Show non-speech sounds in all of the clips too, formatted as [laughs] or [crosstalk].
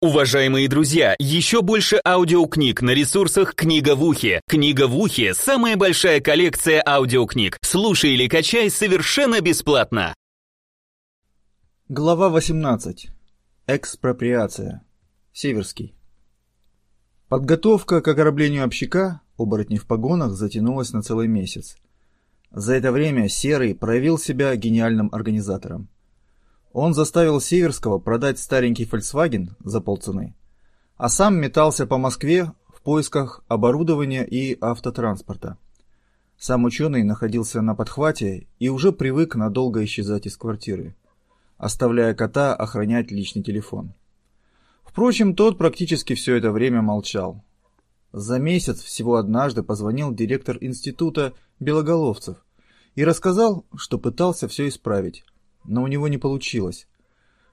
Уважаемые друзья, еще больше аудиокниг на ресурсах «Книга в ухе». «Книга в ухе» — самая большая коллекция аудиокниг. Слушай или качай совершенно бесплатно. Глава 18. Экспроприация. Северский. Подготовка к ограблению общака, оборотней в погонах, затянулась на целый месяц. За это время Серый проявил себя гениальным организатором. Он заставил Северского продать старенький Volkswagen за полцены, а сам метался по Москве в поисках оборудования и автотранспорта. Сам ученый находился на подхвате и уже привык надолго исчезать из квартиры, оставляя кота охранять личный телефон. Впрочем, тот практически все это время молчал. За месяц всего однажды позвонил директор института Белоголовцев и рассказал, что пытался все исправить, но у него не получилось.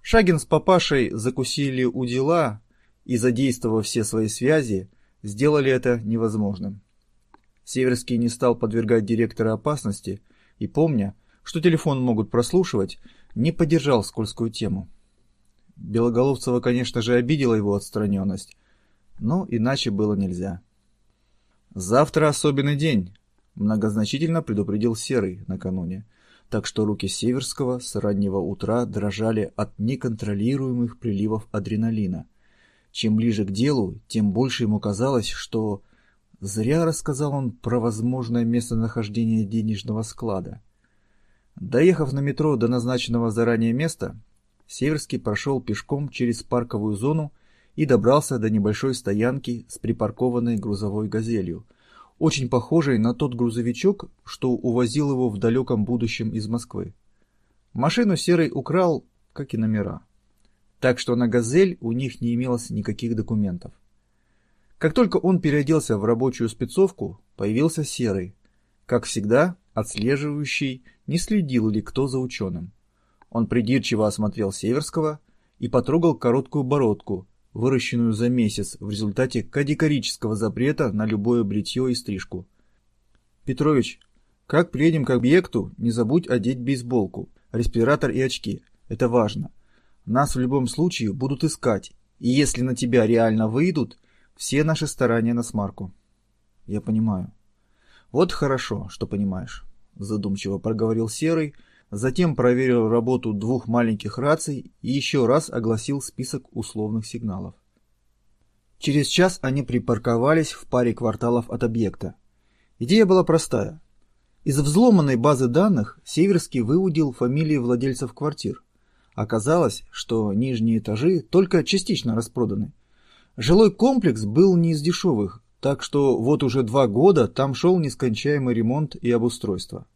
Шагин с папашей закусили у дела и, задействовав все свои связи, сделали это невозможным. Северский не стал подвергать директора опасности и, помня, что телефон могут прослушивать, не поддержал скользкую тему. Белоголовцева, конечно же, обидела его отстраненность, но иначе было нельзя. «Завтра особенный день», — многозначительно предупредил Серый накануне так что руки Северского с раннего утра дрожали от неконтролируемых приливов адреналина. Чем ближе к делу, тем больше ему казалось, что... Зря рассказал он про возможное местонахождение денежного склада. Доехав на метро до назначенного заранее места, Северский прошел пешком через парковую зону и добрался до небольшой стоянки с припаркованной грузовой «Газелью», очень похожей на тот грузовичок, что увозил его в далеком будущем из Москвы. Машину Серый украл, как и номера. Так что на «Газель» у них не имелось никаких документов. Как только он переоделся в рабочую спецовку, появился Серый, как всегда, отслеживающий, не следил ли кто за ученым. Он придирчиво осмотрел Северского и потрогал короткую бородку, выращенную за месяц в результате категорического запрета на любое бритье и стрижку. Петрович, как приедем к объекту, не забудь одеть бейсболку, респиратор и очки. Это важно. Нас в любом случае будут искать, и если на тебя реально выйдут, все наши старания на смарку. Я понимаю. Вот хорошо, что понимаешь, задумчиво проговорил Серый, Затем проверил работу двух маленьких раций и еще раз огласил список условных сигналов. Через час они припарковались в паре кварталов от объекта. Идея была простая. Из взломанной базы данных Северский выудил фамилии владельцев квартир. Оказалось, что нижние этажи только частично распроданы. Жилой комплекс был не из дешевых, так что вот уже два года там шел нескончаемый ремонт и обустройство.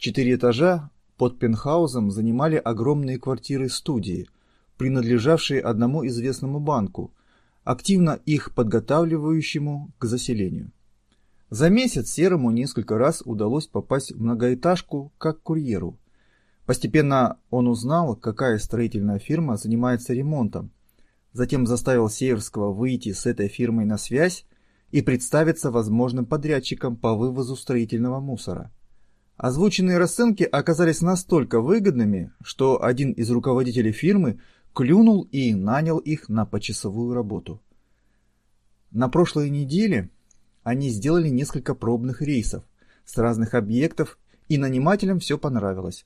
Четыре этажа под пентхаузом занимали огромные квартиры-студии, принадлежавшие одному известному банку, активно их подготавливающему к заселению. За месяц Серому несколько раз удалось попасть в многоэтажку как курьеру. Постепенно он узнал, какая строительная фирма занимается ремонтом. Затем заставил Северского выйти с этой фирмой на связь и представиться возможным подрядчиком по вывозу строительного мусора. Озвученные расценки оказались настолько выгодными, что один из руководителей фирмы клюнул и нанял их на почасовую работу. На прошлой неделе они сделали несколько пробных рейсов с разных объектов, и нанимателям все понравилось.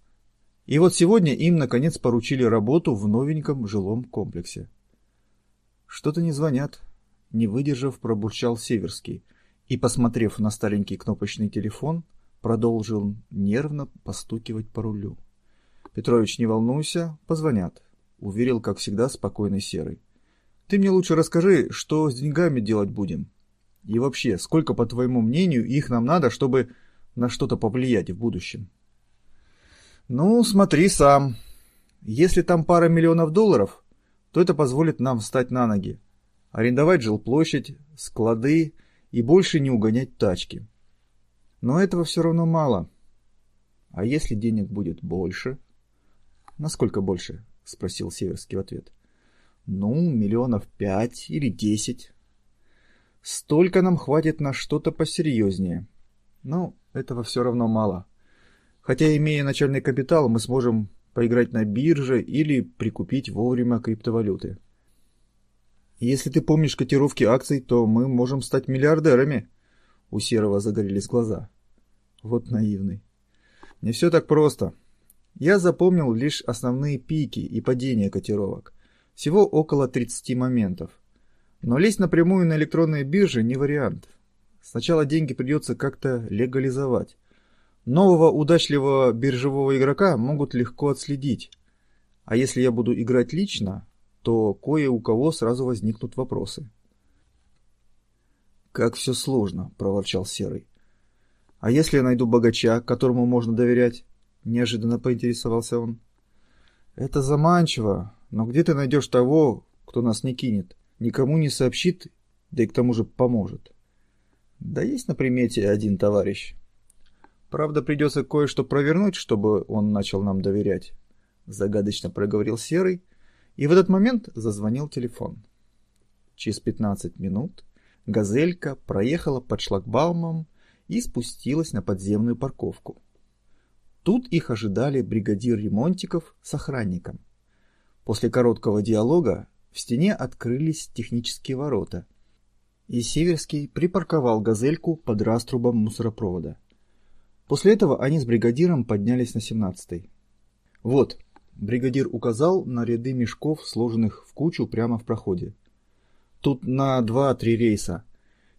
И вот сегодня им наконец поручили работу в новеньком жилом комплексе. Что-то не звонят, не выдержав, пробурчал Северский и, посмотрев на старенький кнопочный телефон, продолжил нервно постукивать по рулю. «Петрович, не волнуйся, позвонят», — уверил, как всегда, спокойный Серый. «Ты мне лучше расскажи, что с деньгами делать будем. И вообще, сколько, по твоему мнению, их нам надо, чтобы на что-то повлиять в будущем?» «Ну, смотри сам. Если там пара миллионов долларов, то это позволит нам встать на ноги, арендовать жилплощадь, склады и больше не угонять тачки. Но этого все равно мало. А если денег будет больше? Насколько больше? Спросил Северский в ответ. Ну, миллионов пять или десять. Столько нам хватит на что-то посерьезнее. Но этого все равно мало. Хотя, имея начальный капитал, мы сможем поиграть на бирже или прикупить вовремя криптовалюты. Если ты помнишь котировки акций, то мы можем стать миллиардерами. У Серого загорелись глаза. Вот наивный. Не все так просто. Я запомнил лишь основные пики и падения котировок. Всего около 30 моментов. Но лезть напрямую на электронные биржи не вариант. Сначала деньги придется как-то легализовать. Нового удачливого биржевого игрока могут легко отследить. А если я буду играть лично, то кое у кого сразу возникнут вопросы. «Как все сложно», — проворчал Серый. «А если я найду богача, которому можно доверять?» — неожиданно поинтересовался он. «Это заманчиво, но где ты найдешь того, кто нас не кинет, никому не сообщит, да и к тому же поможет?» «Да есть на примете один товарищ. Правда, придется кое-что провернуть, чтобы он начал нам доверять», — загадочно проговорил Серый, — и в этот момент зазвонил телефон. Через 15 минут «Газелька» проехала под шлагбаумом и спустилась на подземную парковку. Тут их ожидали бригадир ремонтиков с охранником. После короткого диалога в стене открылись технические ворота, и Северский припарковал «Газельку» под раструбом мусоропровода. После этого они с бригадиром поднялись на 17-й. «Вот, Бригадир указал на ряды мешков, сложенных в кучу прямо в проходе. Тут на два-три рейса.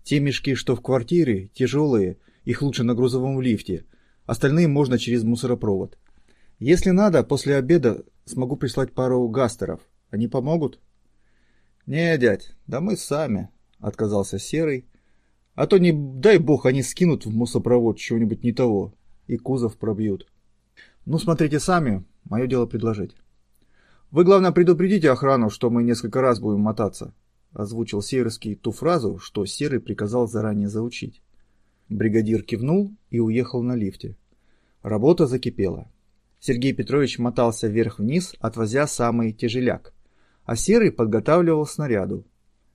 Те мешки, что в квартире, тяжелые, их лучше на грузовом лифте. Остальные можно через мусоропровод. Если надо, после обеда смогу прислать пару гастеров. Они помогут? Не, дядь, да мы сами, отказался Серый. А то не дай бог они скинут в мусопровод чего-нибудь не того и кузов пробьют. Ну, смотрите сами, Мое дело предложить. Вы, главное, предупредите охрану, что мы несколько раз будем мотаться. Озвучил Северский ту фразу, что Серый приказал заранее заучить. Бригадир кивнул и уехал на лифте. Работа закипела. Сергей Петрович мотался вверх-вниз, отвозя самый тяжеляк, а Серый подготавливал снаряду.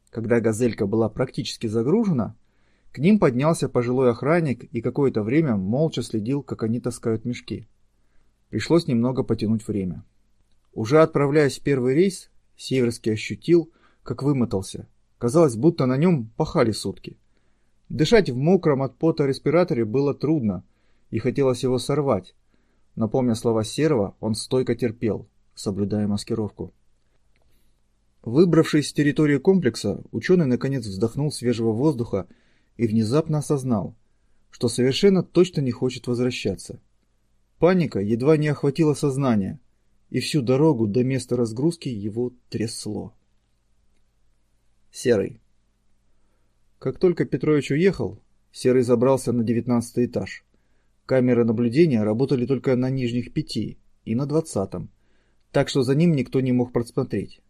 Когда «Газелька» была практически загружена, к ним поднялся пожилой охранник и какое-то время молча следил, как они таскают мешки. Пришлось немного потянуть время. Уже отправляясь в первый рейс, Северский ощутил, как вымотался. Казалось, будто на нем пахали сутки. Дышать в мокром от пота респираторе было трудно, и хотелось его сорвать. Но помня слова Серого, он стойко терпел, соблюдая маскировку. Выбравшись с территории комплекса, ученый наконец вздохнул свежего воздуха и внезапно осознал, что совершенно точно не хочет возвращаться. Паника едва не охватила сознание, и всю дорогу до места разгрузки его трясло. Серый. Как только Петрович уехал, Серый забрался на девятнадцатый этаж. Камеры наблюдения работали только на нижних пяти и на двадцатом, так что за ним никто не мог просмотреть.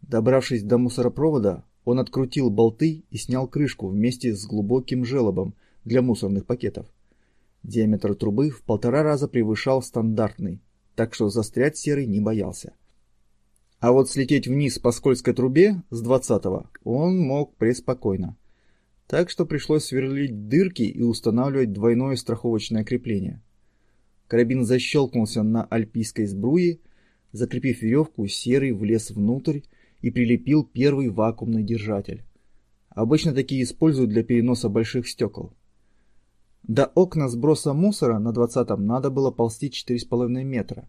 Добравшись до мусоропровода, он открутил болты и снял крышку вместе с глубоким желобом для мусорных пакетов. Диаметр трубы в полтора раза превышал стандартный, так что застрять Серый не боялся. А вот слететь вниз по скользкой трубе с двадцатого он мог преспокойно. Так что пришлось сверлить дырки и устанавливать двойное страховочное крепление. Карабин защелкнулся на альпийской сбруе, закрепив веревку, Серый влез внутрь и прилепил первый вакуумный держатель. Обычно такие используют для переноса больших стекол. До окна сброса мусора на двадцатом надо было ползти 4,5 метра.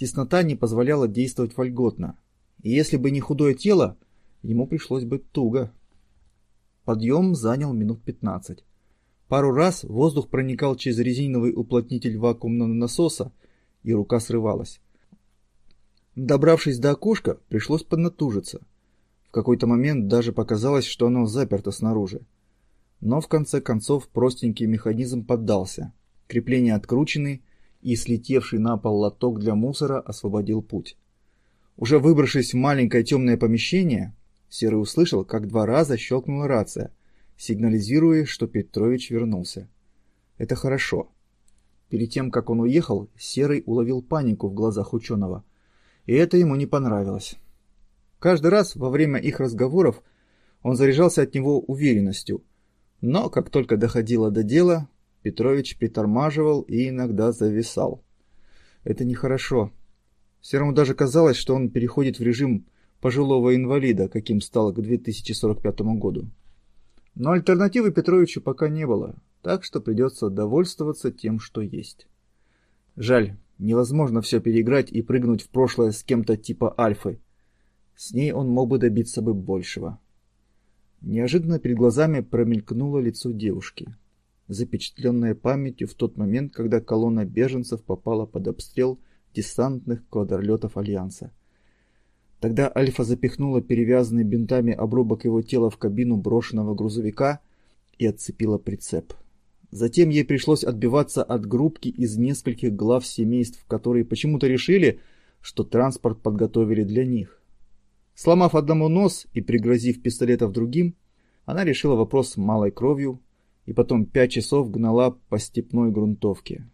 Теснота не позволяла действовать вольготно. И если бы не худое тело, ему пришлось бы туго. Подъем занял минут 15. Пару раз воздух проникал через резиновый уплотнитель вакуумного насоса, и рука срывалась. Добравшись до окошка, пришлось поднатужиться. В какой-то момент даже показалось, что оно заперто снаружи. Но в конце концов простенький механизм поддался. Крепления откручены, и слетевший на пол лоток для мусора освободил путь. Уже выбравшись в маленькое темное помещение, Серый услышал, как два раза щелкнула рация, сигнализируя, что Петрович вернулся. Это хорошо. Перед тем, как он уехал, Серый уловил панику в глазах ученого, и это ему не понравилось. Каждый раз во время их разговоров он заряжался от него уверенностью, но как только доходило до дела, Петрович притормаживал и иногда зависал. Это нехорошо. Серому даже казалось, что он переходит в режим пожилого инвалида, каким стал к 2045 году. Но альтернативы Петровичу пока не было, так что придется довольствоваться тем, что есть. Жаль, невозможно все переиграть и прыгнуть в прошлое с кем-то типа Альфы. С ней он мог бы добиться бы большего. Неожиданно перед глазами промелькнуло лицо девушки, запечатленное памятью в тот момент, когда колонна беженцев попала под обстрел десантных квадролетов Альянса. Тогда Альфа запихнула перевязанный бинтами обрубок его тела в кабину брошенного грузовика и отцепила прицеп. Затем ей пришлось отбиваться от группки из нескольких глав семейств, которые почему-то решили, что транспорт подготовили для них. Сломав одному нос и пригрозив пистолетов другим, она решила вопрос малой кровью и потом пять часов гнала по степной грунтовке.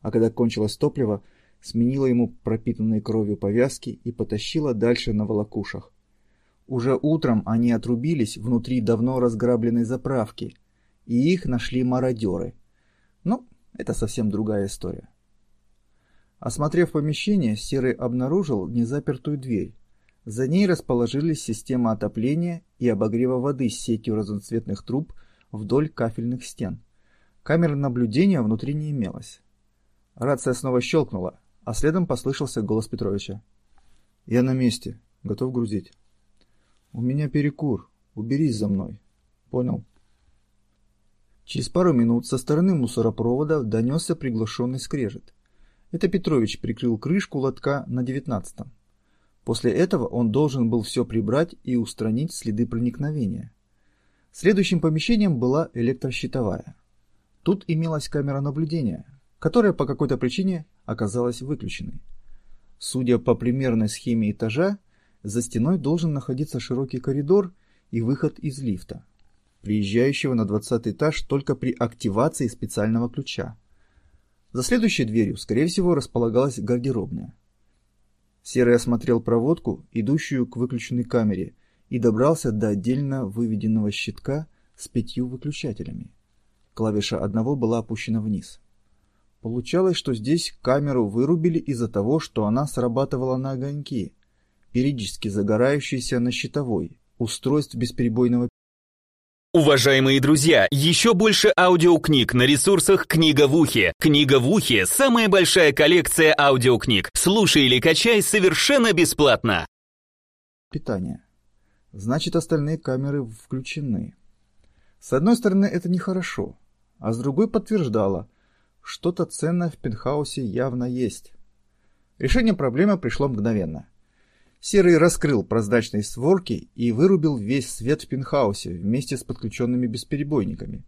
А когда кончилось топливо, сменила ему пропитанные кровью повязки и потащила дальше на волокушах. Уже утром они отрубились внутри давно разграбленной заправки, и их нашли мародеры. Ну, это совсем другая история. Осмотрев помещение, Серый обнаружил незапертую дверь. За ней расположились система отопления и обогрева воды с сетью разноцветных труб вдоль кафельных стен. Камеры наблюдения внутри не имелось. Рация снова щелкнула, а следом послышался голос Петровича. «Я на месте. Готов грузить». «У меня перекур. Уберись за мной». «Понял». Через пару минут со стороны мусоропровода донесся приглушенный скрежет. Это Петрович прикрыл крышку лотка на девятнадцатом. После этого он должен был все прибрать и устранить следы проникновения. Следующим помещением была электрощитовая. Тут имелась камера наблюдения, которая по какой-то причине оказалась выключенной. Судя по примерной схеме этажа, за стеной должен находиться широкий коридор и выход из лифта, приезжающего на 20 этаж только при активации специального ключа. За следующей дверью, скорее всего, располагалась гардеробная. Серый осмотрел проводку, идущую к выключенной камере, и добрался до отдельно выведенного щитка с пятью выключателями. Клавиша одного была опущена вниз. Получалось, что здесь камеру вырубили из-за того, что она срабатывала на огоньки, периодически загорающиеся на щитовой, устройств бесперебойного Уважаемые друзья, еще больше аудиокниг на ресурсах «Книга в ухе». «Книга в ухе» — самая большая коллекция аудиокниг. Слушай или качай совершенно бесплатно. Питание. Значит, остальные камеры включены. С одной стороны, это нехорошо, а с другой подтверждало, что-то ценное в пентхаусе явно есть. Решение проблемы пришло мгновенно. Серый раскрыл прозрачные створки и вырубил весь свет в пентхаусе вместе с подключенными бесперебойниками.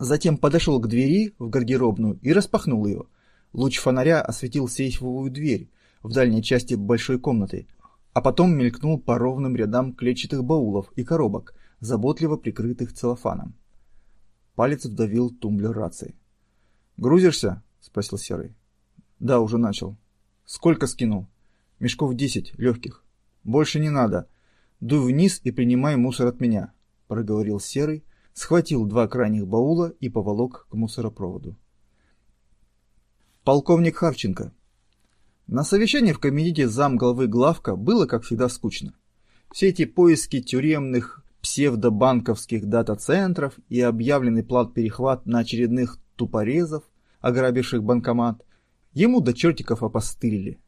Затем подошел к двери в гардеробную и распахнул ее. Луч фонаря осветил сейфовую дверь в дальней части большой комнаты, а потом мелькнул по ровным рядам клетчатых баулов и коробок, заботливо прикрытых целлофаном. Палец вдавил тумблер рации. «Грузишься?» — спросил Серый. «Да, уже начал». «Сколько скинул?» «Мешков десять, легких». «Больше не надо. Дуй вниз и принимай мусор от меня», — проговорил Серый, схватил два крайних баула и поволок к мусоропроводу. Полковник Харченко. На совещании в кабинете замглавы главка было, как всегда, скучно. Все эти поиски тюремных псевдобанковских дата-центров и объявленный плат-перехват на очередных тупорезов, ограбивших банкомат, ему до чертиков опостылили.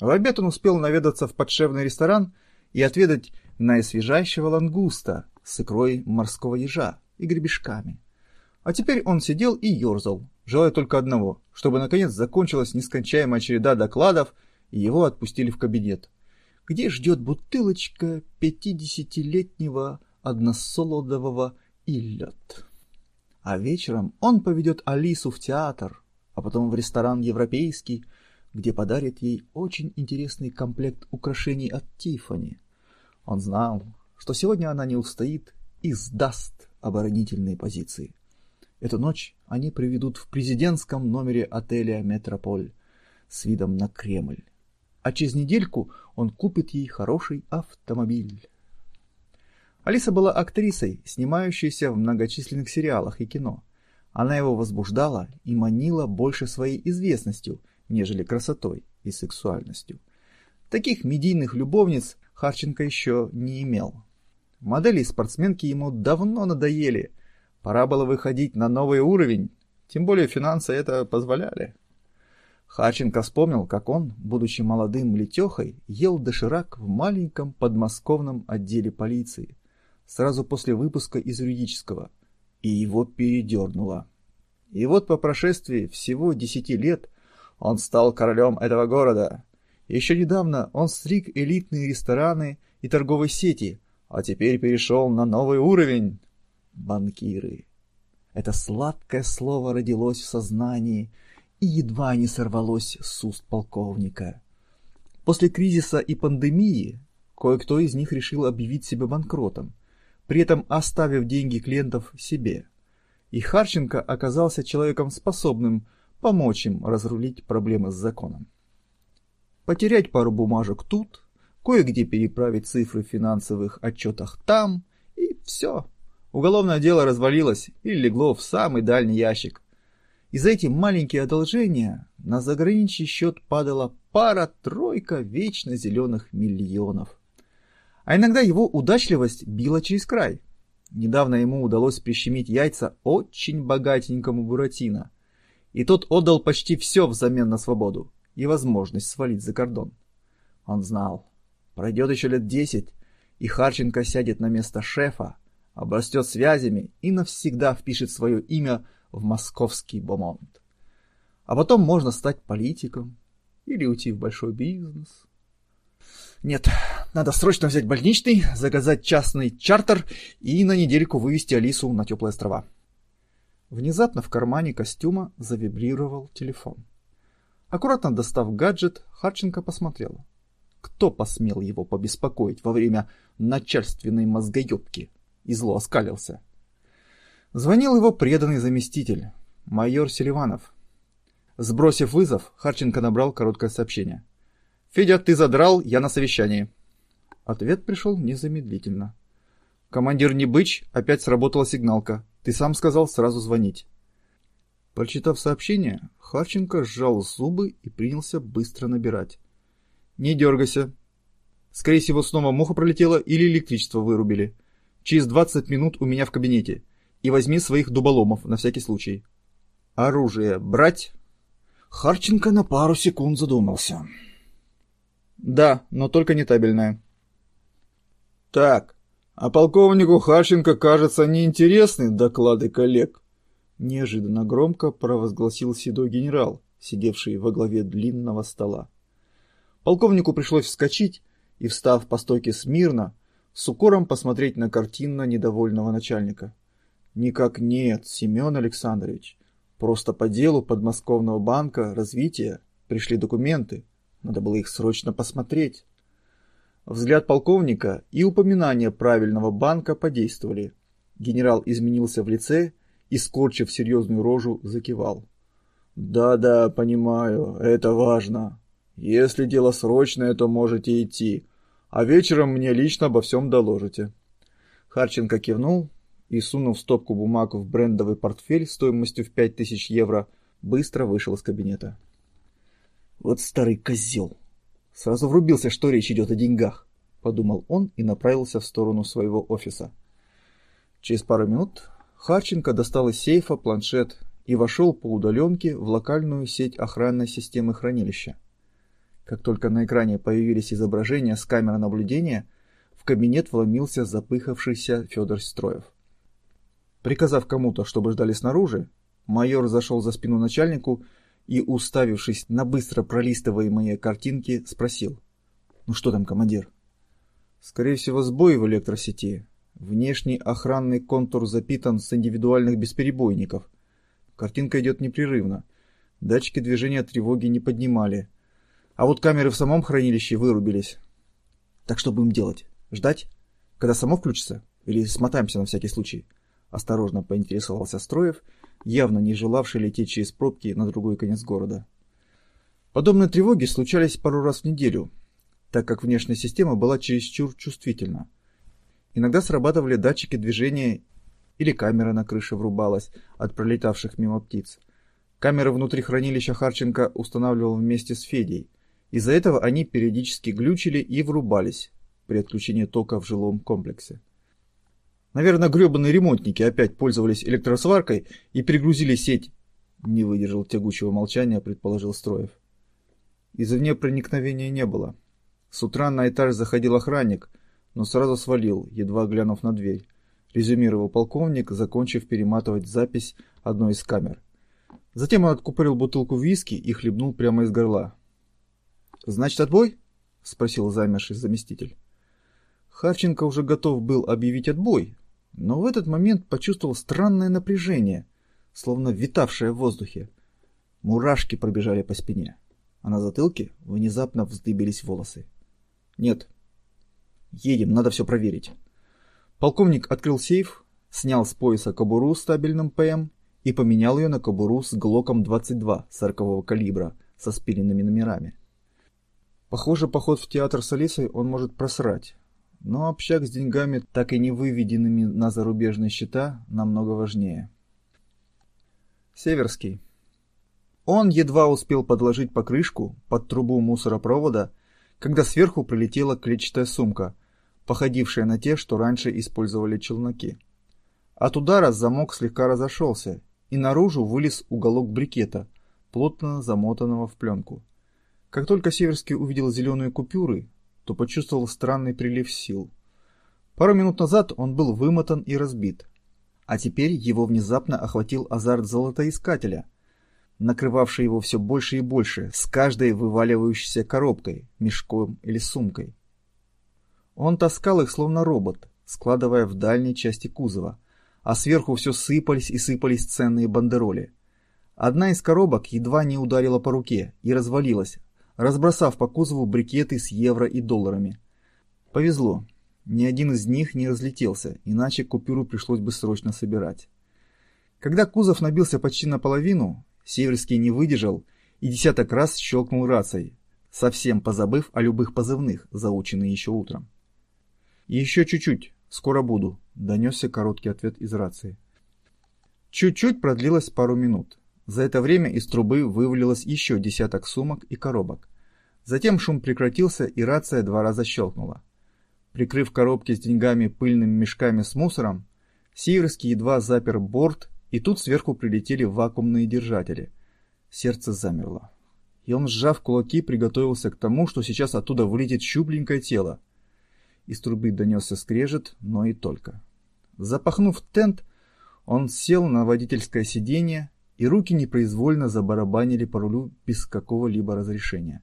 В обед он успел наведаться в подшевный ресторан и отведать наисвежайшего лангуста с икрой морского ежа и гребешками. А теперь он сидел и ерзал, желая только одного, чтобы наконец закончилась нескончаемая череда докладов и его отпустили в кабинет, где ждет бутылочка пятидесятилетнего односолодового Иллет. А вечером он поведет Алису в театр, а потом в ресторан европейский, где подарит ей очень интересный комплект украшений от Тиффани. Он знал, что сегодня она не устоит и сдаст оборонительные позиции. Эту ночь они приведут в президентском номере отеля «Метрополь» с видом на Кремль. А через недельку он купит ей хороший автомобиль. Алиса была актрисой, снимающейся в многочисленных сериалах и кино. Она его возбуждала и манила больше своей известностью, нежели красотой и сексуальностью. Таких медийных любовниц Харченко еще не имел. Модели и спортсменки ему давно надоели. Пора было выходить на новый уровень, тем более финансы это позволяли. Харченко вспомнил, как он, будучи молодым летехой, ел доширак в маленьком подмосковном отделе полиции, сразу после выпуска из юридического, и его передернуло. И вот по прошествии всего десяти лет он стал королем этого города. Еще недавно он стриг элитные рестораны и торговые сети, а теперь перешел на новый уровень. Банкиры. Это сладкое слово родилось в сознании и едва не сорвалось с уст полковника. После кризиса и пандемии кое-кто из них решил объявить себя банкротом, при этом оставив деньги клиентов себе – и Харченко оказался человеком способным помочь им разрулить проблемы с законом. Потерять пару бумажек тут, кое-где переправить цифры в финансовых отчетах там, и все. Уголовное дело развалилось и легло в самый дальний ящик. И за эти маленькие одолжения на заграничный счет падала пара-тройка вечно зеленых миллионов. А иногда его удачливость била через край – Недавно ему удалось прищемить яйца очень богатенькому Буратино, и тот отдал почти все взамен на свободу и возможность свалить за кордон. Он знал, пройдет еще лет десять, и Харченко сядет на место шефа, обрастет связями и навсегда впишет свое имя в московский бомонд. А потом можно стать политиком или уйти в большой бизнес. Нет, надо срочно взять больничный, заказать частный чартер и на недельку вывести Алису на теплые острова. Внезапно в кармане костюма завибрировал телефон. Аккуратно достав гаджет, Харченко посмотрел. Кто посмел его побеспокоить во время начальственной мозгоебки? И зло оскалился. Звонил его преданный заместитель, майор Селиванов. Сбросив вызов, Харченко набрал короткое сообщение. «Федя, ты задрал, я на совещании». Ответ пришел незамедлительно. «Командир не быч, опять сработала сигналка. Ты сам сказал сразу звонить». Прочитав сообщение, Харченко сжал зубы и принялся быстро набирать. «Не дергайся. Скорее всего, снова муха пролетела или электричество вырубили. Через 20 минут у меня в кабинете. И возьми своих дуболомов на всякий случай. Оружие брать?» Харченко на пару секунд задумался. Да, но только не табельная. Так, а полковнику Харченко, кажется, неинтересны доклады коллег. Неожиданно громко провозгласил седой генерал, сидевший во главе длинного стола. Полковнику пришлось вскочить и, встав по стойке смирно, с укором посмотреть на картинно недовольного начальника. Никак нет, Семен Александрович. Просто по делу подмосковного банка развития пришли документы, надо было их срочно посмотреть. Взгляд полковника и упоминание правильного банка подействовали. Генерал изменился в лице и, скорчив серьезную рожу, закивал. «Да-да, понимаю, это важно. Если дело срочное, то можете идти, а вечером мне лично обо всем доложите». Харченко кивнул и, сунув стопку бумаг в брендовый портфель стоимостью в пять тысяч евро, быстро вышел из кабинета. Вот старый козел. Сразу врубился, что речь идет о деньгах, подумал он и направился в сторону своего офиса. Через пару минут Харченко достал из сейфа планшет и вошел по удаленке в локальную сеть охранной системы хранилища. Как только на экране появились изображения с камеры наблюдения, в кабинет вломился запыхавшийся Федор Строев. Приказав кому-то, чтобы ждали снаружи, майор зашел за спину начальнику и, уставившись на быстро пролистываемые картинки, спросил. «Ну что там, командир?» «Скорее всего, сбой в электросети. Внешний охранный контур запитан с индивидуальных бесперебойников. Картинка идет непрерывно. Датчики движения тревоги не поднимали. А вот камеры в самом хранилище вырубились. Так что будем делать? Ждать? Когда само включится? Или смотаемся на всякий случай?» Осторожно поинтересовался Строев – явно не желавший лететь через пробки на другой конец города. Подобные тревоги случались пару раз в неделю, так как внешняя система была чересчур чувствительна. Иногда срабатывали датчики движения или камера на крыше врубалась от пролетавших мимо птиц. Камеры внутри хранилища Харченко устанавливал вместе с Федей. Из-за этого они периодически глючили и врубались, при отключении тока в жилом комплексе. Наверное, гребаные ремонтники опять пользовались электросваркой и перегрузили сеть. Не выдержал тягучего молчания, предположил Строев. Извне проникновения не было. С утра на этаж заходил охранник, но сразу свалил, едва глянув на дверь. Резюмировал полковник, закончив перематывать запись одной из камер. Затем он откупорил бутылку виски и хлебнул прямо из горла. «Значит, отбой?» — спросил замерший заместитель. Харченко уже готов был объявить отбой, но в этот момент почувствовал странное напряжение, словно витавшее в воздухе. Мурашки пробежали по спине, а на затылке внезапно вздыбились волосы. «Нет. Едем, надо все проверить». Полковник открыл сейф, снял с пояса кобуру с стабильным ПМ и поменял ее на кобуру с Глоком 22 40 калибра со спиленными номерами. Похоже, поход в театр с Алисой он может просрать, но общак с деньгами, так и не выведенными на зарубежные счета, намного важнее. Северский. Он едва успел подложить покрышку под трубу мусоропровода, когда сверху прилетела клетчатая сумка, походившая на те, что раньше использовали челноки. От удара замок слегка разошелся, и наружу вылез уголок брикета, плотно замотанного в пленку. Как только Северский увидел зеленые купюры, то почувствовал странный прилив сил. Пару минут назад он был вымотан и разбит, а теперь его внезапно охватил азарт золотоискателя, накрывавший его все больше и больше, с каждой вываливающейся коробкой, мешком или сумкой. Он таскал их словно робот, складывая в дальней части кузова, а сверху все сыпались и сыпались ценные бандероли. Одна из коробок едва не ударила по руке и развалилась, разбросав по кузову брикеты с евро и долларами. Повезло. Ни один из них не разлетелся, иначе купюру пришлось бы срочно собирать. Когда кузов набился почти наполовину, Северский не выдержал и десяток раз щелкнул рацией, совсем позабыв о любых позывных, заученные еще утром. «Еще чуть-чуть, скоро буду», — донесся короткий ответ из рации. Чуть-чуть продлилось пару минут. За это время из трубы вывалилось еще десяток сумок и коробок. Затем шум прекратился, и рация два раза щелкнула. Прикрыв коробки с деньгами пыльными мешками с мусором, Сиверский едва запер борт, и тут сверху прилетели вакуумные держатели. Сердце замерло. И он, сжав кулаки, приготовился к тому, что сейчас оттуда вылетит щупленькое тело. Из трубы донесся скрежет, но и только. Запахнув тент, он сел на водительское сиденье и руки непроизвольно забарабанили по рулю без какого-либо разрешения.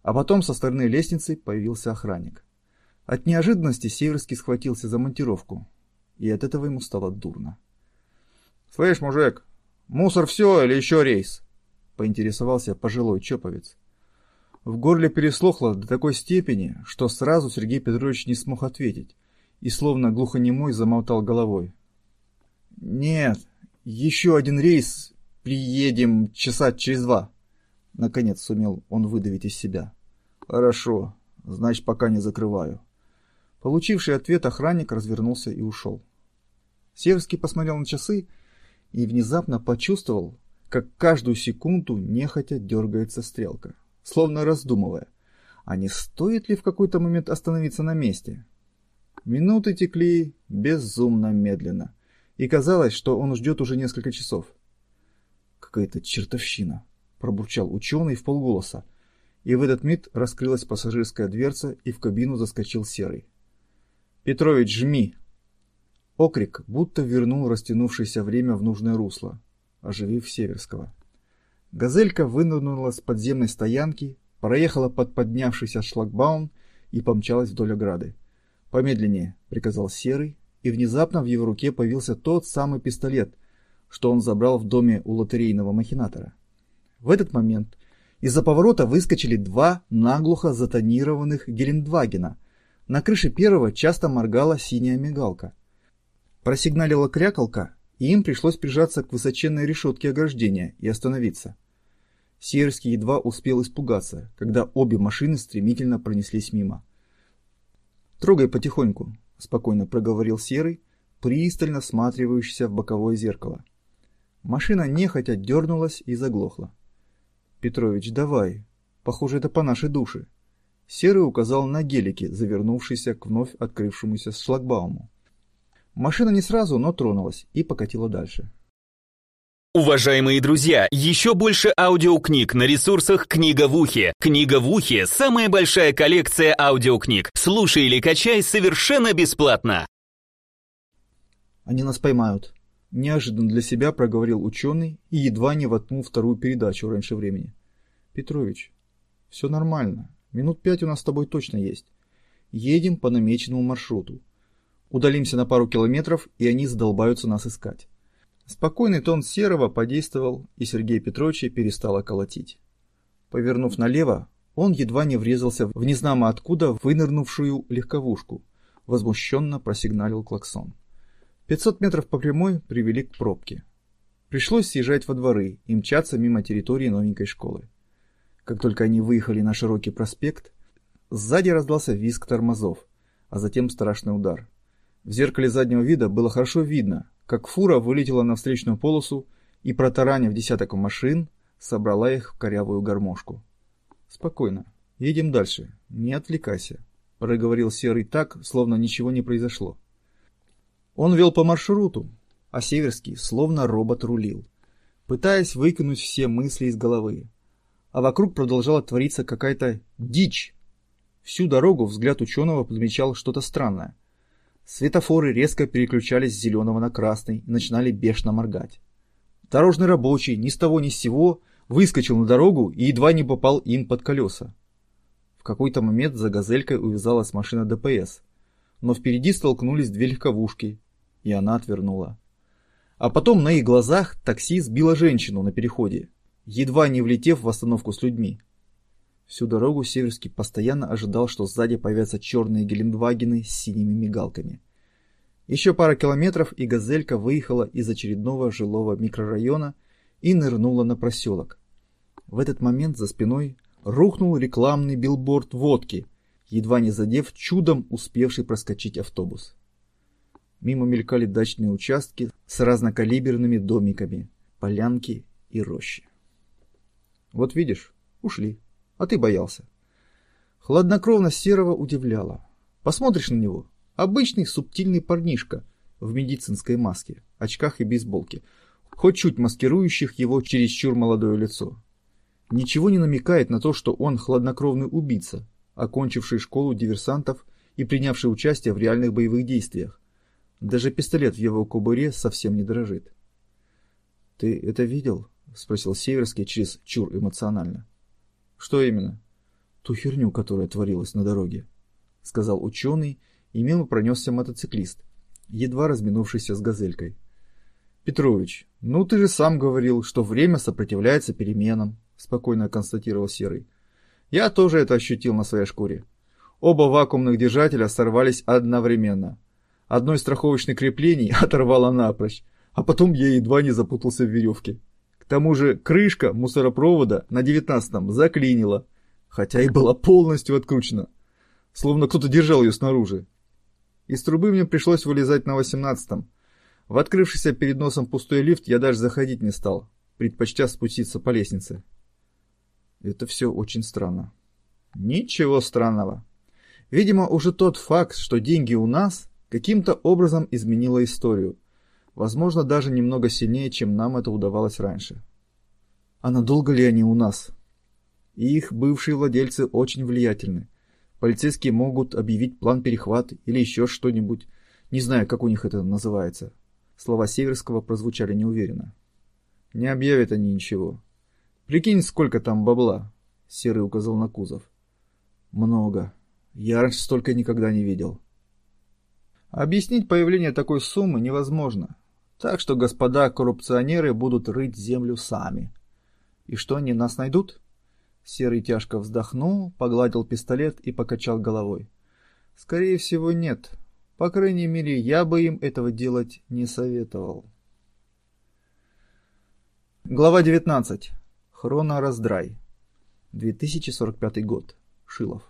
А потом со стороны лестницы появился охранник. От неожиданности Северский схватился за монтировку, и от этого ему стало дурно. «Слышь, мужик, мусор все или еще рейс?» — поинтересовался пожилой чоповец. В горле переслохло до такой степени, что сразу Сергей Петрович не смог ответить, и словно глухонемой замотал головой. «Нет, еще один рейс Приедем часа через два. Наконец сумел он выдавить из себя. Хорошо, значит, пока не закрываю. Получивший ответ охранник развернулся и ушел. Северский посмотрел на часы и внезапно почувствовал, как каждую секунду нехотя дергается стрелка, словно раздумывая, а не стоит ли в какой-то момент остановиться на месте. Минуты текли безумно медленно, и казалось, что он ждет уже несколько часов. Какая-то чертовщина, пробурчал ученый в полголоса. И в этот миг раскрылась пассажирская дверца, и в кабину заскочил Серый. «Петрович, жми!» Окрик будто вернул растянувшееся время в нужное русло, оживив Северского. Газелька вынырнула с подземной стоянки, проехала под поднявшийся шлагбаум и помчалась вдоль ограды. «Помедленнее», — приказал Серый, и внезапно в его руке появился тот самый пистолет — что он забрал в доме у лотерейного махинатора. В этот момент из-за поворота выскочили два наглухо затонированных Гелендвагена. На крыше первого часто моргала синяя мигалка. Просигналила крякалка, и им пришлось прижаться к высоченной решетке ограждения и остановиться. Северский едва успел испугаться, когда обе машины стремительно пронеслись мимо. «Трогай потихоньку», — спокойно проговорил Серый, пристально всматривающийся в боковое зеркало. Машина нехотя дернулась и заглохла. «Петрович, давай. Похоже, это по нашей душе». Серый указал на гелики, завернувшийся к вновь открывшемуся шлагбауму. Машина не сразу, но тронулась и покатила дальше. Уважаемые друзья, еще больше аудиокниг на ресурсах «Книга в ухе». «Книга в ухе» — самая большая коллекция аудиокниг. Слушай или качай совершенно бесплатно. Они нас поймают. Неожиданно для себя проговорил ученый и едва не воткнул вторую передачу раньше времени. Петрович, все нормально. Минут пять у нас с тобой точно есть. Едем по намеченному маршруту. Удалимся на пару километров, и они задолбаются нас искать. Спокойный тон Серого подействовал, и Сергей Петрович перестал колотить. Повернув налево, он едва не врезался в незнамо откуда вынырнувшую легковушку. Возмущенно просигналил клаксон. 500 метров по прямой привели к пробке. Пришлось съезжать во дворы и мчаться мимо территории новенькой школы. Как только они выехали на широкий проспект, сзади раздался визг тормозов, а затем страшный удар. В зеркале заднего вида было хорошо видно, как фура вылетела на встречную полосу и, протаранив десяток машин, собрала их в корявую гармошку. «Спокойно. Едем дальше. Не отвлекайся», — проговорил Серый так, словно ничего не произошло. Он вел по маршруту, а Северский словно робот рулил, пытаясь выкинуть все мысли из головы. А вокруг продолжала твориться какая-то дичь. Всю дорогу взгляд ученого подмечал что-то странное — Светофоры резко переключались с зеленого на красный и начинали бешено моргать. Дорожный рабочий ни с того ни с сего выскочил на дорогу и едва не попал им под колеса. В какой-то момент за газелькой увязалась машина ДПС, но впереди столкнулись две легковушки, и она отвернула. А потом на их глазах такси сбило женщину на переходе, едва не влетев в остановку с людьми. Всю дорогу Северский постоянно ожидал, что сзади появятся черные гелендвагены с синими мигалками. Еще пара километров, и «Газелька» выехала из очередного жилого микрорайона и нырнула на проселок. В этот момент за спиной рухнул рекламный билборд водки, едва не задев чудом успевший проскочить автобус. Мимо мелькали дачные участки с разнокалиберными домиками, полянки и рощи. «Вот видишь, ушли», а ты боялся. Хладнокровность Серого удивляла. Посмотришь на него. Обычный субтильный парнишка в медицинской маске, очках и бейсболке, хоть чуть маскирующих его чересчур молодое лицо. Ничего не намекает на то, что он хладнокровный убийца, окончивший школу диверсантов и принявший участие в реальных боевых действиях. Даже пистолет в его кобуре совсем не дрожит. «Ты это видел?» — спросил Северский через чур эмоционально. Что именно? Ту херню, которая творилась на дороге, сказал ученый, и мимо пронесся мотоциклист, едва разминувшийся с газелькой. Петрович, ну ты же сам говорил, что время сопротивляется переменам, спокойно констатировал Серый. Я тоже это ощутил на своей шкуре. Оба вакуумных держателя сорвались одновременно. Одно из страховочных креплений [laughs] оторвало напрочь, а потом я едва не запутался в веревке. К тому же крышка мусоропровода на девятнадцатом заклинила, хотя и была полностью откручена, словно кто-то держал ее снаружи. Из трубы мне пришлось вылезать на восемнадцатом. В открывшийся перед носом пустой лифт я даже заходить не стал, предпочтя спуститься по лестнице. Это все очень странно. Ничего странного. Видимо, уже тот факт, что деньги у нас, каким-то образом изменила историю. Возможно, даже немного сильнее, чем нам это удавалось раньше. А надолго ли они у нас? их бывшие владельцы очень влиятельны. Полицейские могут объявить план перехвата или еще что-нибудь. Не знаю, как у них это называется. Слова Северского прозвучали неуверенно. Не объявят они ничего. Прикинь, сколько там бабла, Серый указал на кузов. Много. Я раньше столько никогда не видел. Объяснить появление такой суммы невозможно. Так что господа коррупционеры будут рыть землю сами. И что, они нас найдут? Серый тяжко вздохнул, погладил пистолет и покачал головой. Скорее всего, нет. По крайней мере, я бы им этого делать не советовал. Глава 19. Хронораздрай. 2045 год. Шилов.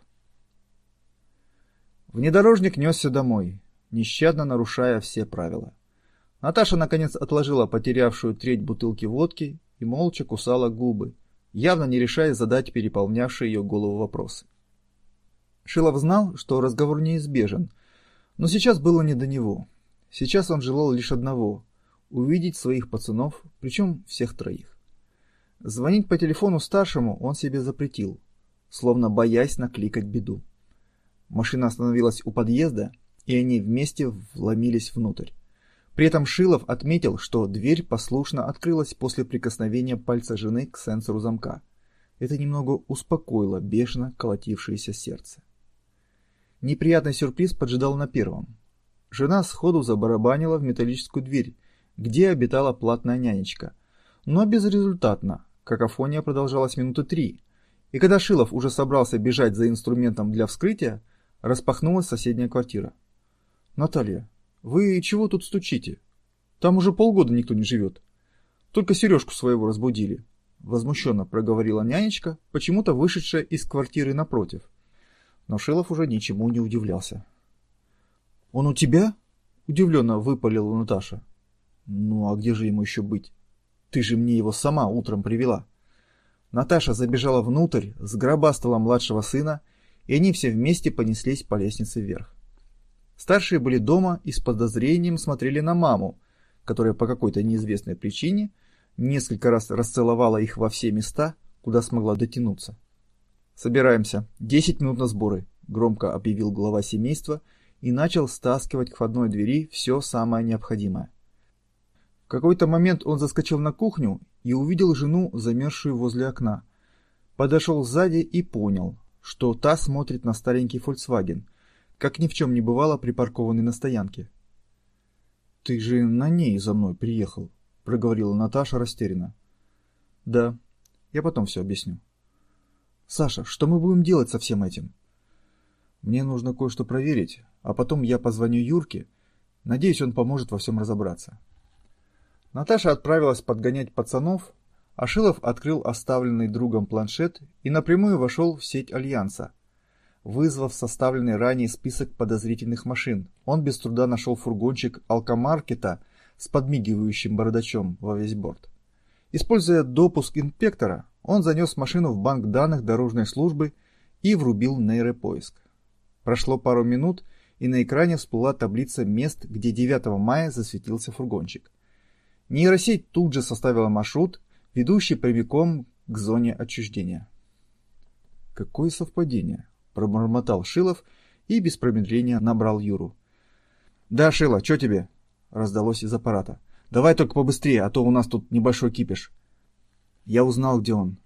Внедорожник несся домой, нещадно нарушая все правила. Наташа, наконец, отложила потерявшую треть бутылки водки и молча кусала губы, явно не решая задать переполнявшие ее голову вопросы. Шилов знал, что разговор неизбежен, но сейчас было не до него. Сейчас он желал лишь одного – увидеть своих пацанов, причем всех троих. Звонить по телефону старшему он себе запретил, словно боясь накликать беду. Машина остановилась у подъезда, и они вместе вломились внутрь. При этом Шилов отметил, что дверь послушно открылась после прикосновения пальца жены к сенсору замка. Это немного успокоило бешено колотившееся сердце. Неприятный сюрприз поджидал на первом. Жена сходу забарабанила в металлическую дверь, где обитала платная нянечка. Но безрезультатно. Какофония продолжалась минуты три. И когда Шилов уже собрался бежать за инструментом для вскрытия, распахнулась соседняя квартира. «Наталья, вы чего тут стучите? Там уже полгода никто не живет. Только Сережку своего разбудили», — возмущенно проговорила нянечка, почему-то вышедшая из квартиры напротив. Но Шилов уже ничему не удивлялся. «Он у тебя?» — удивленно выпалила Наташа. «Ну а где же ему еще быть? Ты же мне его сама утром привела». Наташа забежала внутрь, сгробастала младшего сына, и они все вместе понеслись по лестнице вверх. Старшие были дома и с подозрением смотрели на маму, которая по какой-то неизвестной причине несколько раз расцеловала их во все места, куда смогла дотянуться. «Собираемся. Десять минут на сборы», — громко объявил глава семейства и начал стаскивать к входной двери все самое необходимое. В какой-то момент он заскочил на кухню и увидел жену, замерзшую возле окна. Подошел сзади и понял, что та смотрит на старенький Volkswagen, как ни в чем не бывало припаркованный на стоянке. «Ты же на ней за мной приехал», — проговорила Наташа растерянно. «Да, я потом все объясню». «Саша, что мы будем делать со всем этим?» «Мне нужно кое-что проверить, а потом я позвоню Юрке. Надеюсь, он поможет во всем разобраться». Наташа отправилась подгонять пацанов, а Шилов открыл оставленный другом планшет и напрямую вошел в сеть Альянса. Вызвав составленный ранее список подозрительных машин, он без труда нашел фургончик алкомаркета с подмигивающим бородачом во весь борт. Используя допуск инспектора, он занес машину в банк данных дорожной службы и врубил нейропоиск. Прошло пару минут, и на экране всплыла таблица мест, где 9 мая засветился фургончик. Нейросеть тут же составила маршрут, ведущий прямиком к зоне отчуждения. «Какое совпадение!» – пробормотал Шилов и без промедления набрал Юру. «Да, Шила, что тебе?» – раздалось из аппарата. «Давай только побыстрее, а то у нас тут небольшой кипиш». Я узнал, где он.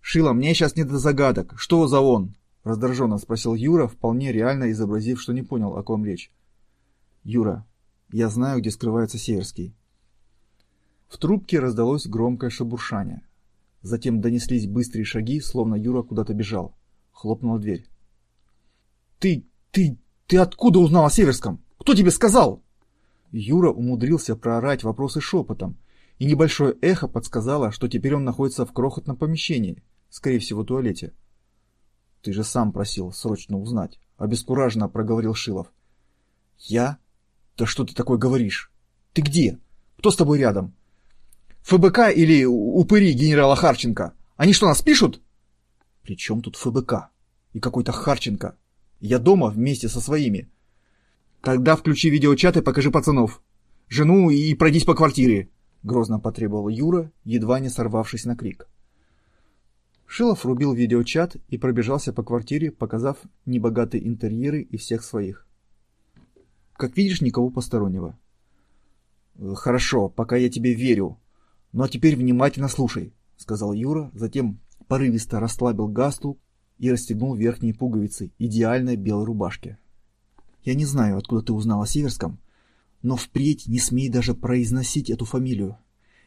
«Шила, мне сейчас не до загадок. Что за он?» – раздраженно спросил Юра, вполне реально изобразив, что не понял, о ком речь. «Юра, я знаю, где скрывается Северский. В трубке раздалось громкое шебуршание. Затем донеслись быстрые шаги, словно Юра куда-то бежал. Хлопнула дверь. «Ты, ты, ты откуда узнал о Северском? Кто тебе сказал?» Юра умудрился проорать вопросы шепотом, и небольшое эхо подсказало, что теперь он находится в крохотном помещении, скорее всего, туалете. «Ты же сам просил срочно узнать», — обескураженно проговорил Шилов. «Я? Да что ты такое говоришь? Ты где? Кто с тобой рядом? ФБК или упыри генерала Харченко? Они что, нас пишут? При чем тут ФБК? И какой-то Харченко? Я дома вместе со своими. Тогда включи видеочат и покажи пацанов. Жену и пройдись по квартире. Грозно потребовал Юра, едва не сорвавшись на крик. Шилов рубил видеочат и пробежался по квартире, показав небогатые интерьеры и всех своих. Как видишь, никого постороннего. Хорошо, пока я тебе верю, ну а теперь внимательно слушай, сказал Юра, затем порывисто расслабил галстук и расстегнул верхние пуговицы идеальной белой рубашки. Я не знаю, откуда ты узнал о Северском, но впредь не смей даже произносить эту фамилию.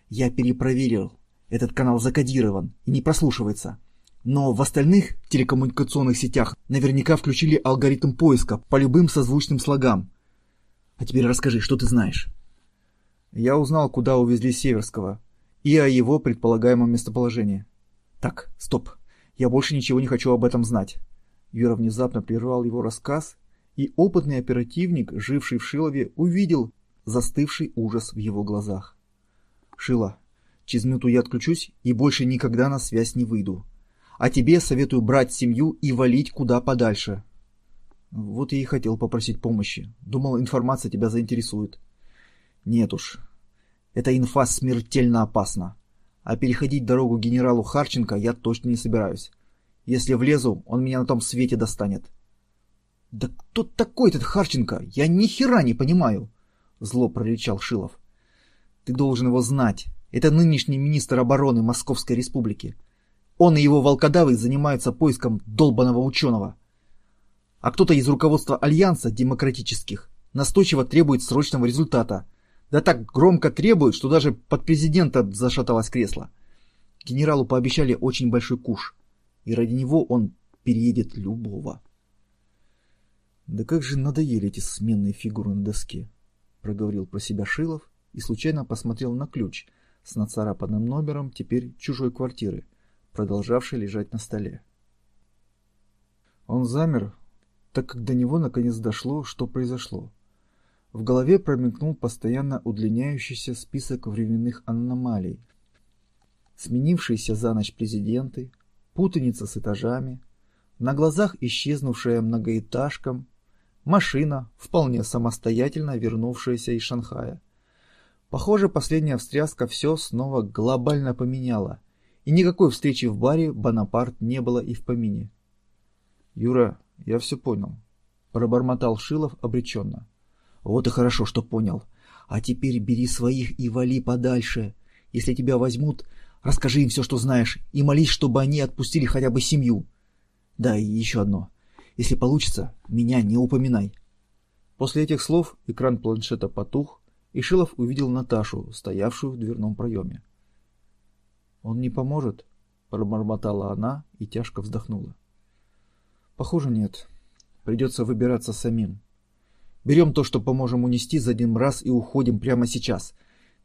Я перепроверил. Этот канал закодирован и не прослушивается. Но в остальных телекоммуникационных сетях наверняка включили алгоритм поиска по любым созвучным слогам. А теперь расскажи, что ты знаешь. Я узнал, куда увезли Северского, и о его предполагаемом местоположении. Так, стоп. Я больше ничего не хочу об этом знать. Юра внезапно прервал его рассказ, и опытный оперативник, живший в Шилове, увидел застывший ужас в его глазах. Шила, через минуту я отключусь и больше никогда на связь не выйду. А тебе советую брать семью и валить куда подальше. Вот я и хотел попросить помощи. Думал, информация тебя заинтересует. Нет уж. Эта инфа смертельно опасна. А переходить дорогу генералу Харченко я точно не собираюсь. Если влезу, он меня на том свете достанет. Да кто такой этот Харченко? Я ни хера не понимаю, зло прорычал Шилов. Ты должен его знать. Это нынешний министр обороны Московской Республики. Он и его волкодавы занимаются поиском долбанного ученого. А кто-то из руководства Альянса демократических настойчиво требует срочного результата. Да так громко требует, что даже под президента зашаталось кресло. Генералу пообещали очень большой куш, и ради него он переедет любого. Да как же надоели эти сменные фигуры на доске, проговорил про себя Шилов и случайно посмотрел на ключ с нацарапанным номером теперь чужой квартиры, продолжавшей лежать на столе. Он замер, так как до него наконец дошло, что произошло. В голове промелькнул постоянно удлиняющийся список временных аномалий. Сменившиеся за ночь президенты, путаница с этажами, на глазах исчезнувшая многоэтажка, машина, вполне самостоятельно вернувшаяся из Шанхая. Похоже, последняя встряска все снова глобально поменяла, и никакой встречи в баре Бонапарт не было и в помине. «Юра, я все понял», — пробормотал Шилов обреченно. «Вот и хорошо, что понял. А теперь бери своих и вали подальше. Если тебя возьмут, расскажи им все, что знаешь, и молись, чтобы они отпустили хотя бы семью. Да, и еще одно. Если получится, меня не упоминай». После этих слов экран планшета потух, и Шилов увидел Наташу, стоявшую в дверном проеме. «Он не поможет?» — пробормотала она и тяжко вздохнула. «Похоже, нет. Придется выбираться самим. Берем то, что поможем унести за один раз и уходим прямо сейчас.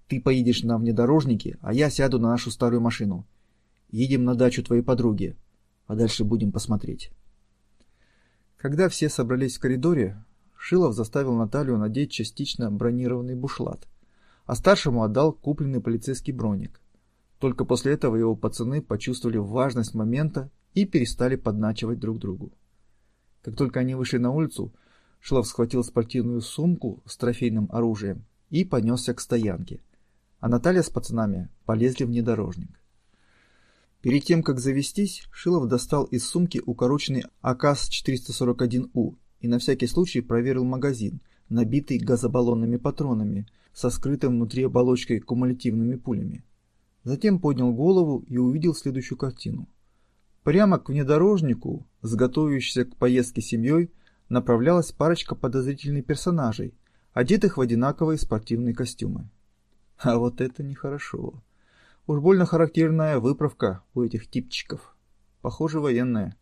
Ты поедешь на внедорожнике, а я сяду на нашу старую машину. Едем на дачу твоей подруги, а дальше будем посмотреть. Когда все собрались в коридоре, Шилов заставил Наталью надеть частично бронированный бушлат, а старшему отдал купленный полицейский броник. Только после этого его пацаны почувствовали важность момента и перестали подначивать друг другу. Как только они вышли на улицу, Шлов схватил спортивную сумку с трофейным оружием и понесся к стоянке, а Наталья с пацанами полезли в внедорожник. Перед тем, как завестись, Шилов достал из сумки укороченный АКС-441У и на всякий случай проверил магазин, набитый газобаллонными патронами со скрытым внутри оболочкой кумулятивными пулями. Затем поднял голову и увидел следующую картину. Прямо к внедорожнику, с готовящейся к поездке семьей, направлялась парочка подозрительных персонажей, одетых в одинаковые спортивные костюмы. А вот это нехорошо. Уж больно характерная выправка у этих типчиков. Похоже, военная.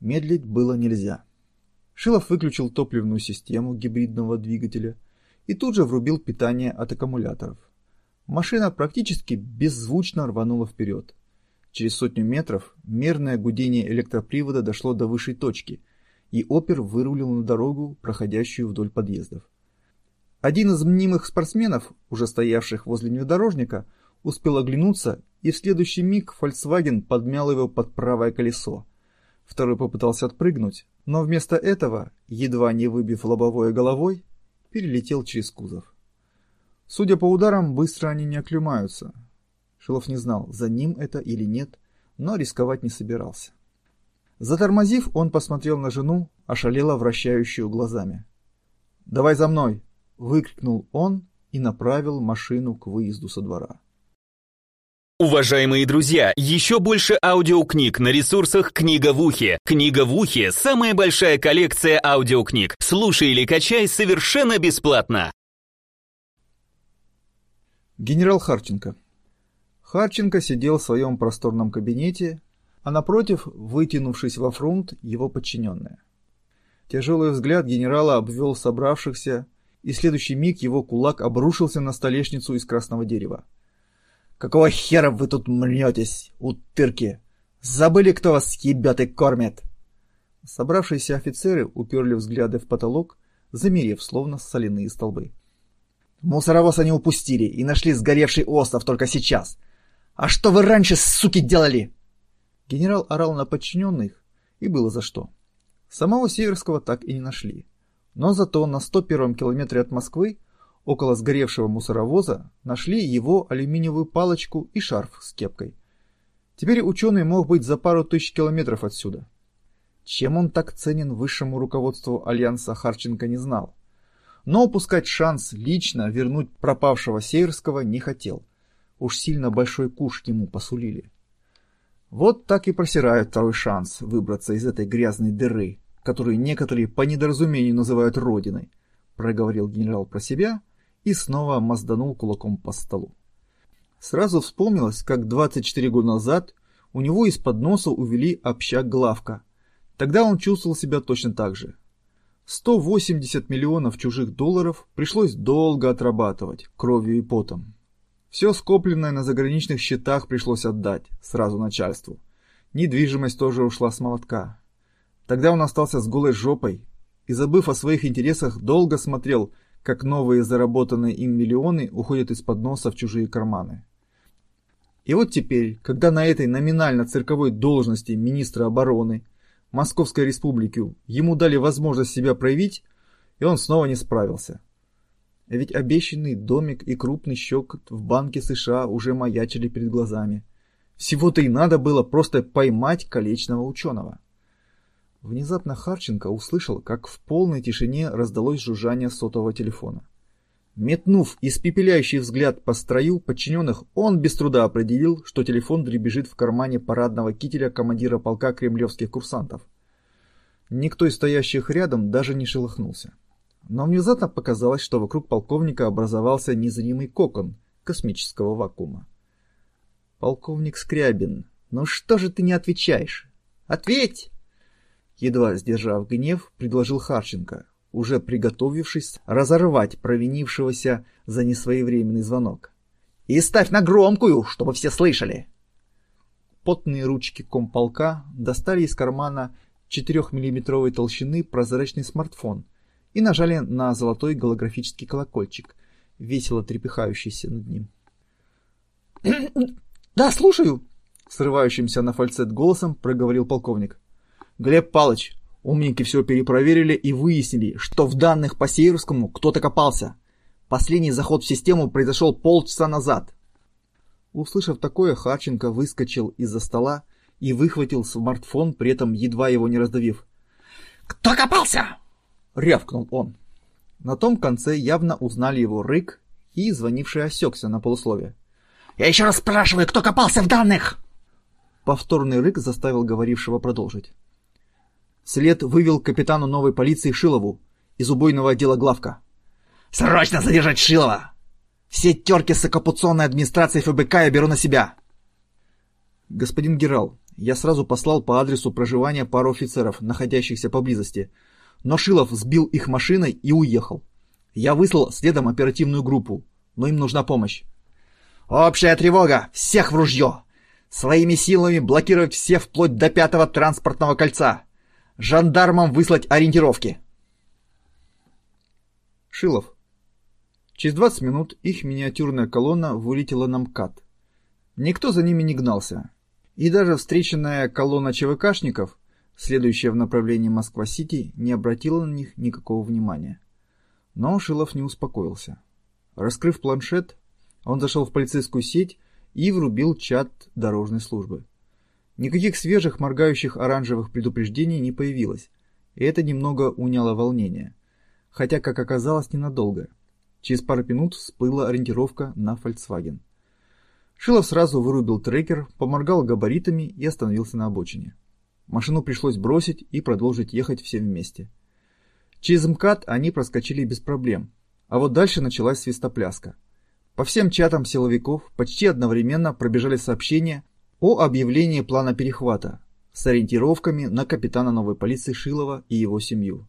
Медлить было нельзя. Шилов выключил топливную систему гибридного двигателя и тут же врубил питание от аккумуляторов. Машина практически беззвучно рванула вперед. Через сотню метров мерное гудение электропривода дошло до высшей точки, и опер вырулил на дорогу, проходящую вдоль подъездов. Один из мнимых спортсменов, уже стоявших возле внедорожника, успел оглянуться, и в следующий миг Volkswagen подмял его под правое колесо. Второй попытался отпрыгнуть, но вместо этого, едва не выбив лобовое головой, перелетел через кузов. Судя по ударам, быстро они не оклемаются, Шилов не знал, за ним это или нет, но рисковать не собирался. Затормозив, он посмотрел на жену, ошалело вращающую глазами. «Давай за мной!» — выкрикнул он и направил машину к выезду со двора. Уважаемые друзья, еще больше аудиокниг на ресурсах «Книга в ухе». «Книга в ухе» — самая большая коллекция аудиокниг. Слушай или качай совершенно бесплатно. Генерал Харченко Харченко сидел в своем просторном кабинете, а напротив, вытянувшись во фронт, его подчиненные. Тяжелый взгляд генерала обвел собравшихся, и следующий миг его кулак обрушился на столешницу из красного дерева. «Какого хера вы тут мнетесь, утырки? Забыли, кто вас ебет и кормит?» Собравшиеся офицеры уперли взгляды в потолок, замерев, словно соляные столбы. «Мусоровоз они упустили и нашли сгоревший остров только сейчас. А что вы раньше, суки, делали?» Генерал орал на подчиненных, и было за что. Самого Северского так и не нашли. Но зато на 101 километре от Москвы, около сгоревшего мусоровоза, нашли его алюминиевую палочку и шарф с кепкой. Теперь ученый мог быть за пару тысяч километров отсюда. Чем он так ценен высшему руководству Альянса Харченко не знал. Но упускать шанс лично вернуть пропавшего Северского не хотел. Уж сильно большой куш ему посулили. Вот так и просирают второй шанс выбраться из этой грязной дыры, которую некоторые по недоразумению называют Родиной, проговорил генерал про себя и снова мазданул кулаком по столу. Сразу вспомнилось, как 24 года назад у него из-под носа увели общак Главка. Тогда он чувствовал себя точно так же. 180 миллионов чужих долларов пришлось долго отрабатывать кровью и потом. Все скопленное на заграничных счетах пришлось отдать сразу начальству. Недвижимость тоже ушла с молотка. Тогда он остался с голой жопой и, забыв о своих интересах, долго смотрел, как новые заработанные им миллионы уходят из-под носа в чужие карманы. И вот теперь, когда на этой номинально цирковой должности министра обороны Московской Республики ему дали возможность себя проявить, и он снова не справился. Ведь обещанный домик и крупный счет в банке США уже маячили перед глазами. Всего-то и надо было просто поймать колечного ученого. Внезапно Харченко услышал, как в полной тишине раздалось жужжание сотового телефона. Метнув испепеляющий взгляд по строю подчиненных, он без труда определил, что телефон дребезжит в кармане парадного кителя командира полка кремлевских курсантов. Никто из стоящих рядом даже не шелохнулся. Но внезапно показалось, что вокруг полковника образовался незримый кокон космического вакуума. «Полковник Скрябин, ну что же ты не отвечаешь? Ответь!» Едва сдержав гнев, предложил Харченко, уже приготовившись разорвать провинившегося за несвоевременный звонок. «И ставь на громкую, чтобы все слышали!» Потные ручки комполка достали из кармана 4-миллиметровой толщины прозрачный смартфон и нажали на золотой голографический колокольчик, весело трепыхающийся над ним. [clears throat] «Да, слушаю!» — срывающимся на фальцет голосом проговорил полковник. «Глеб Палыч, Умники все перепроверили и выяснили, что в данных по Северскому кто-то копался. Последний заход в систему произошел полчаса назад. Услышав такое, Харченко выскочил из-за стола и выхватил смартфон, при этом едва его не раздавив. «Кто копался?» — рявкнул он. На том конце явно узнали его рык, и звонивший осекся на полусловие. «Я еще раз спрашиваю, кто копался в данных?» Повторный рык заставил говорившего продолжить. След вывел капитану новой полиции Шилову из убойного отдела главка. «Срочно задержать Шилова! Все терки с оккупационной администрацией ФБК я беру на себя!» «Господин генерал, я сразу послал по адресу проживания пару офицеров, находящихся поблизости, но Шилов сбил их машиной и уехал. Я выслал следом оперативную группу, но им нужна помощь». «Общая тревога! Всех в ружье! Своими силами блокировать все вплоть до пятого транспортного кольца!» Жандармам выслать ориентировки. Шилов. Через 20 минут их миниатюрная колонна вылетела на МКАД. Никто за ними не гнался. И даже встреченная колонна ЧВКшников, следующая в направлении Москва-Сити, не обратила на них никакого внимания. Но Шилов не успокоился. Раскрыв планшет, он зашел в полицейскую сеть и врубил чат дорожной службы. Никаких свежих моргающих оранжевых предупреждений не появилось, и это немного уняло волнение. Хотя, как оказалось, ненадолго. Через пару минут всплыла ориентировка на Volkswagen. Шилов сразу вырубил трекер, поморгал габаритами и остановился на обочине. Машину пришлось бросить и продолжить ехать все вместе. Через МКАД они проскочили без проблем, а вот дальше началась свистопляска. По всем чатам силовиков почти одновременно пробежали сообщения о объявлении плана перехвата с ориентировками на капитана новой полиции Шилова и его семью.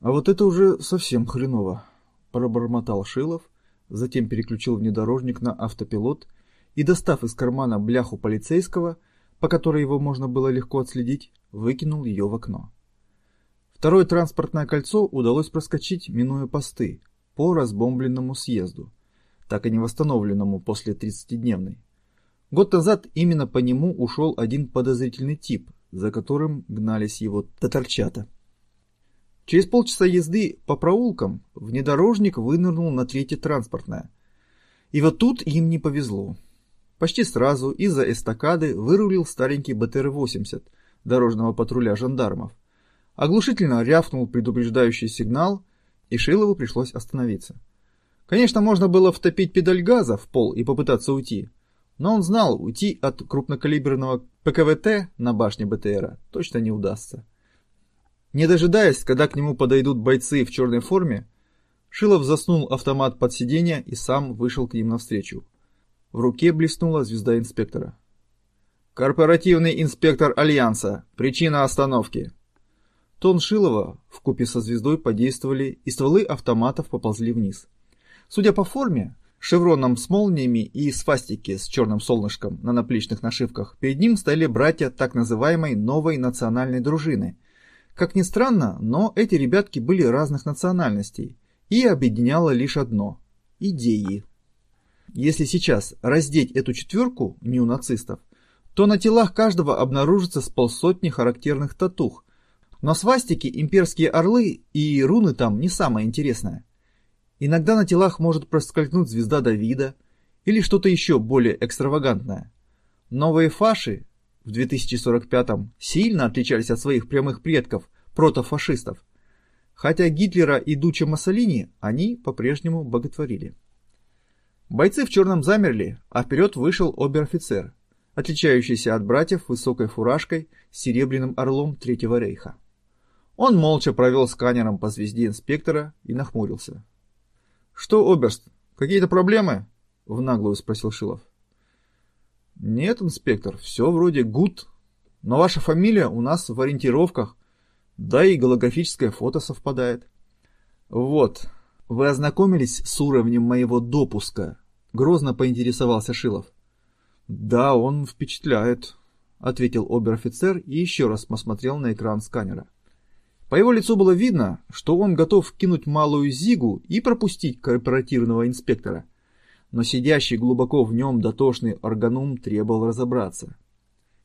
А вот это уже совсем хреново, пробормотал Шилов, затем переключил внедорожник на автопилот и, достав из кармана бляху полицейского, по которой его можно было легко отследить, выкинул ее в окно. Второе транспортное кольцо удалось проскочить, минуя посты, по разбомбленному съезду, так и не восстановленному после 30-дневной. Год назад именно по нему ушел один подозрительный тип, за которым гнались его татарчата. Через полчаса езды по проулкам внедорожник вынырнул на третье транспортное. И вот тут им не повезло. Почти сразу из-за эстакады вырулил старенький БТР-80 дорожного патруля жандармов. Оглушительно рявкнул предупреждающий сигнал, и Шилову пришлось остановиться. Конечно, можно было втопить педаль газа в пол и попытаться уйти, но он знал, уйти от крупнокалиберного ПКВТ на башне БТРа точно не удастся. Не дожидаясь, когда к нему подойдут бойцы в черной форме, Шилов заснул автомат под сиденье и сам вышел к ним навстречу. В руке блеснула звезда инспектора. «Корпоративный инспектор Альянса. Причина остановки». Тон Шилова в купе со звездой подействовали, и стволы автоматов поползли вниз. Судя по форме, шевроном с молниями и свастики с черным солнышком на наплечных нашивках, перед ним стояли братья так называемой новой национальной дружины, как ни странно, но эти ребятки были разных национальностей, и объединяло лишь одно – идеи. Если сейчас раздеть эту четверку неонацистов, то на телах каждого обнаружится с полсотни характерных татух, но свастики, имперские орлы и руны там не самое интересное. Иногда на телах может проскользнуть звезда Давида или что-то еще более экстравагантное. Новые фаши в 2045-м сильно отличались от своих прямых предков, протофашистов. Хотя Гитлера и Дуча Массолини они по-прежнему боготворили. Бойцы в черном замерли, а вперед вышел обер-офицер, отличающийся от братьев высокой фуражкой с серебряным орлом Третьего рейха. Он молча провел сканером по звезде инспектора и нахмурился. «Что, оберст, какие-то проблемы?» — в наглую спросил Шилов. «Нет, инспектор, все вроде гуд. Но ваша фамилия у нас в ориентировках, да и голографическое фото совпадает». «Вот, вы ознакомились с уровнем моего допуска?» — грозно поинтересовался Шилов. «Да, он впечатляет», — ответил обер-офицер и еще раз посмотрел на экран сканера. По его лицу было видно, что он готов кинуть малую зигу и пропустить корпоративного инспектора — но сидящий глубоко в нем дотошный органум требовал разобраться.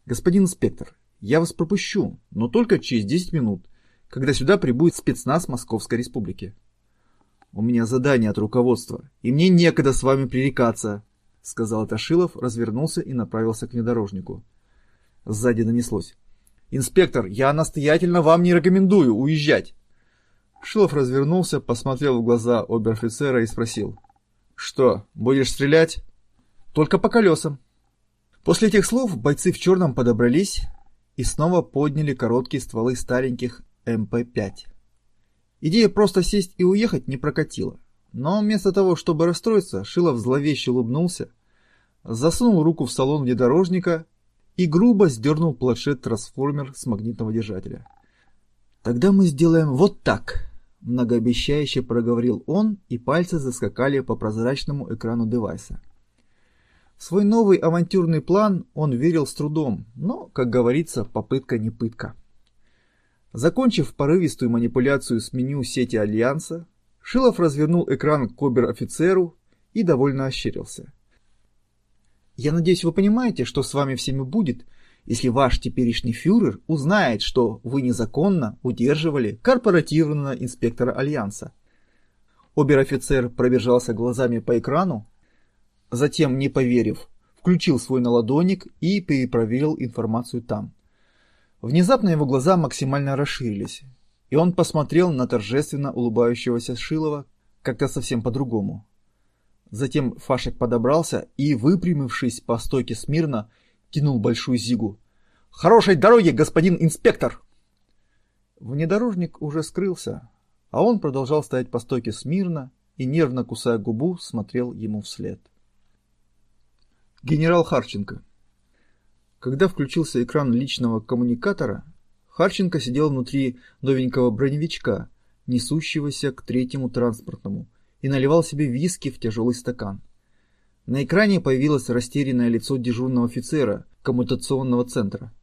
«Господин инспектор, я вас пропущу, но только через 10 минут, когда сюда прибудет спецназ Московской Республики». «У меня задание от руководства, и мне некогда с вами пререкаться», — сказал Ташилов, развернулся и направился к внедорожнику. Сзади донеслось. «Инспектор, я настоятельно вам не рекомендую уезжать!» Шилов развернулся, посмотрел в глаза обер-офицера и спросил. «Что, будешь стрелять?» «Только по колесам». После этих слов бойцы в черном подобрались и снова подняли короткие стволы стареньких МП-5. Идея просто сесть и уехать не прокатила. Но вместо того, чтобы расстроиться, Шилов зловеще улыбнулся, засунул руку в салон внедорожника и грубо сдернул планшет-трансформер с магнитного держателя. «Тогда мы сделаем вот так», Многообещающе проговорил он, и пальцы заскакали по прозрачному экрану девайса. В свой новый авантюрный план он верил с трудом, но, как говорится, попытка не пытка. Закончив порывистую манипуляцию с меню сети Альянса, Шилов развернул экран к обер-офицеру и довольно ощерился. «Я надеюсь, вы понимаете, что с вами всеми будет, если ваш теперешний фюрер узнает, что вы незаконно удерживали корпоративного инспектора Альянса. Обер-офицер пробежался глазами по экрану, затем, не поверив, включил свой наладонник и перепроверил информацию там. Внезапно его глаза максимально расширились, и он посмотрел на торжественно улыбающегося Шилова как-то совсем по-другому. Затем Фашек подобрался и, выпрямившись по стойке смирно, кинул большую зигу. «Хорошей дороги, господин инспектор!» Внедорожник уже скрылся, а он продолжал стоять по стойке смирно и, нервно кусая губу, смотрел ему вслед. Генерал Харченко. Когда включился экран личного коммуникатора, Харченко сидел внутри новенького броневичка, несущегося к третьему транспортному, и наливал себе виски в тяжелый стакан. На экране появилось растерянное лицо дежурного офицера коммутационного центра.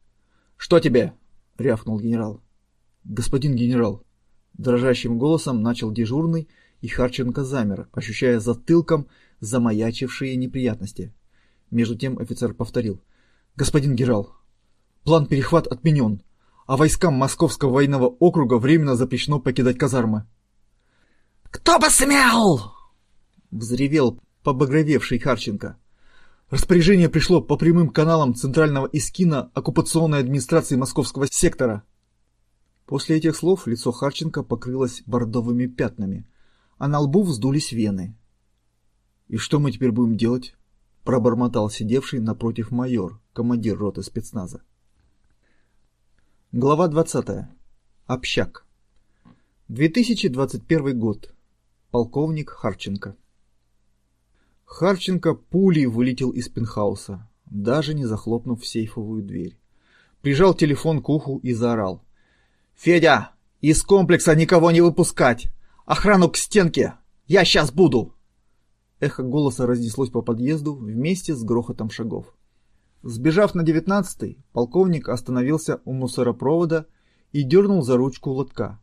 «Что тебе?» — рявкнул генерал. «Господин генерал!» — дрожащим голосом начал дежурный, и Харченко замер, ощущая затылком замаячившие неприятности. Между тем офицер повторил. «Господин генерал, план перехват отменен, а войскам Московского военного округа временно запрещено покидать казармы». «Кто посмел?» — взревел побагровевший Харченко. Распоряжение пришло по прямым каналам Центрального Искина оккупационной администрации Московского сектора. После этих слов лицо Харченко покрылось бордовыми пятнами, а на лбу вздулись вены. «И что мы теперь будем делать?» – пробормотал сидевший напротив майор, командир роты спецназа. Глава 20. Общак. 2021 год. Полковник Харченко. Харченко пулей вылетел из пентхауса, даже не захлопнув сейфовую дверь. Прижал телефон к уху и заорал. «Федя, из комплекса никого не выпускать! Охрану к стенке! Я сейчас буду!» Эхо голоса разнеслось по подъезду вместе с грохотом шагов. Сбежав на девятнадцатый, полковник остановился у мусоропровода и дернул за ручку лотка.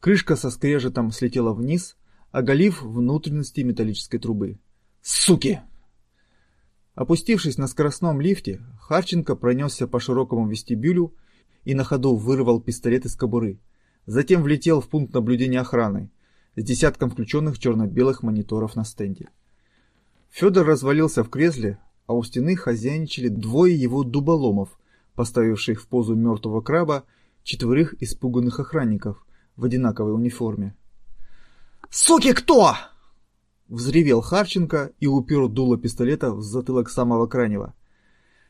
Крышка со скрежетом слетела вниз, оголив внутренности металлической трубы. Суки! Опустившись на скоростном лифте, Харченко пронесся по широкому вестибюлю и на ходу вырвал пистолет из кобуры. Затем влетел в пункт наблюдения охраны с десятком включенных черно-белых мониторов на стенде. Федор развалился в кресле, а у стены хозяйничали двое его дуболомов, поставивших в позу мертвого краба четверых испуганных охранников в одинаковой униформе. «Суки кто?» Взревел Харченко и упер дуло пистолета в затылок самого крайнего.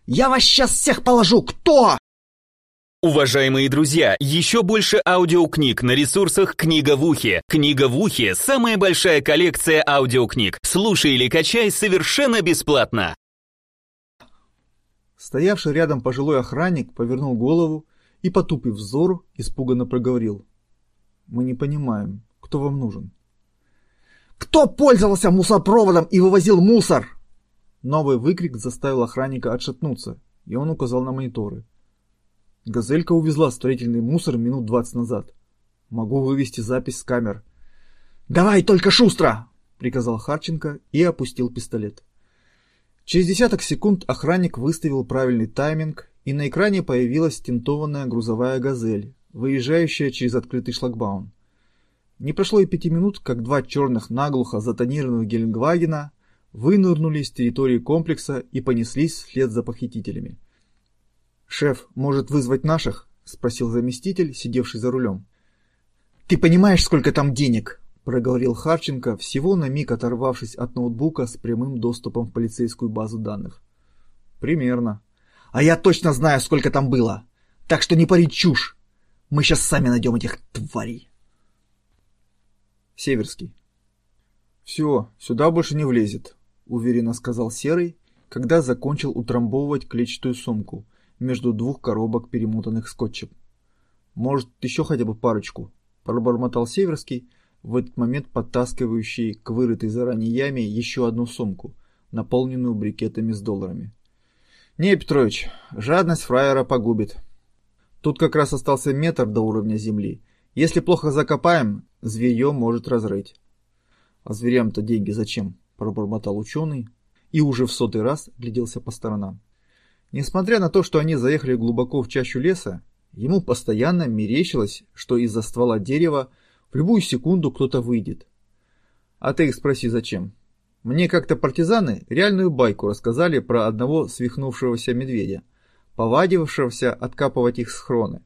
«Я вас сейчас всех положу! Кто?» Уважаемые друзья, еще больше аудиокниг на ресурсах «Книга в ухе». «Книга в ухе» — самая большая коллекция аудиокниг. Слушай или качай совершенно бесплатно. Стоявший рядом пожилой охранник повернул голову и, потупив взор, испуганно проговорил. «Мы не понимаем, кто вам нужен?» Кто пользовался мусоропроводом и вывозил мусор? Новый выкрик заставил охранника отшатнуться, и он указал на мониторы. Газелька увезла строительный мусор минут двадцать назад. Могу вывести запись с камер. «Давай только шустро!» — приказал Харченко и опустил пистолет. Через десяток секунд охранник выставил правильный тайминг, и на экране появилась тентованная грузовая «Газель», выезжающая через открытый шлагбаум. Не прошло и пяти минут, как два черных наглухо затонированных Геленгвагена вынырнули с территории комплекса и понеслись вслед за похитителями. «Шеф, может вызвать наших?» — спросил заместитель, сидевший за рулем. «Ты понимаешь, сколько там денег?» — проговорил Харченко, всего на миг оторвавшись от ноутбука с прямым доступом в полицейскую базу данных. «Примерно». «А я точно знаю, сколько там было. Так что не пари чушь. Мы сейчас сами найдем этих тварей». Северский. «Все, сюда больше не влезет», — уверенно сказал Серый, когда закончил утрамбовывать клетчатую сумку между двух коробок, перемотанных скотчем. «Может, еще хотя бы парочку?» — пробормотал Северский, в этот момент подтаскивающий к вырытой заранее яме еще одну сумку, наполненную брикетами с долларами. «Не, Петрович, жадность фраера погубит. Тут как раз остался метр до уровня земли, если плохо закопаем, зверье может разрыть. А зверям-то деньги зачем? Пробормотал ученый и уже в сотый раз гляделся по сторонам. Несмотря на то, что они заехали глубоко в чащу леса, ему постоянно мерещилось, что из-за ствола дерева в любую секунду кто-то выйдет. А ты их спроси зачем. Мне как-то партизаны реальную байку рассказали про одного свихнувшегося медведя, повадившегося откапывать их схроны.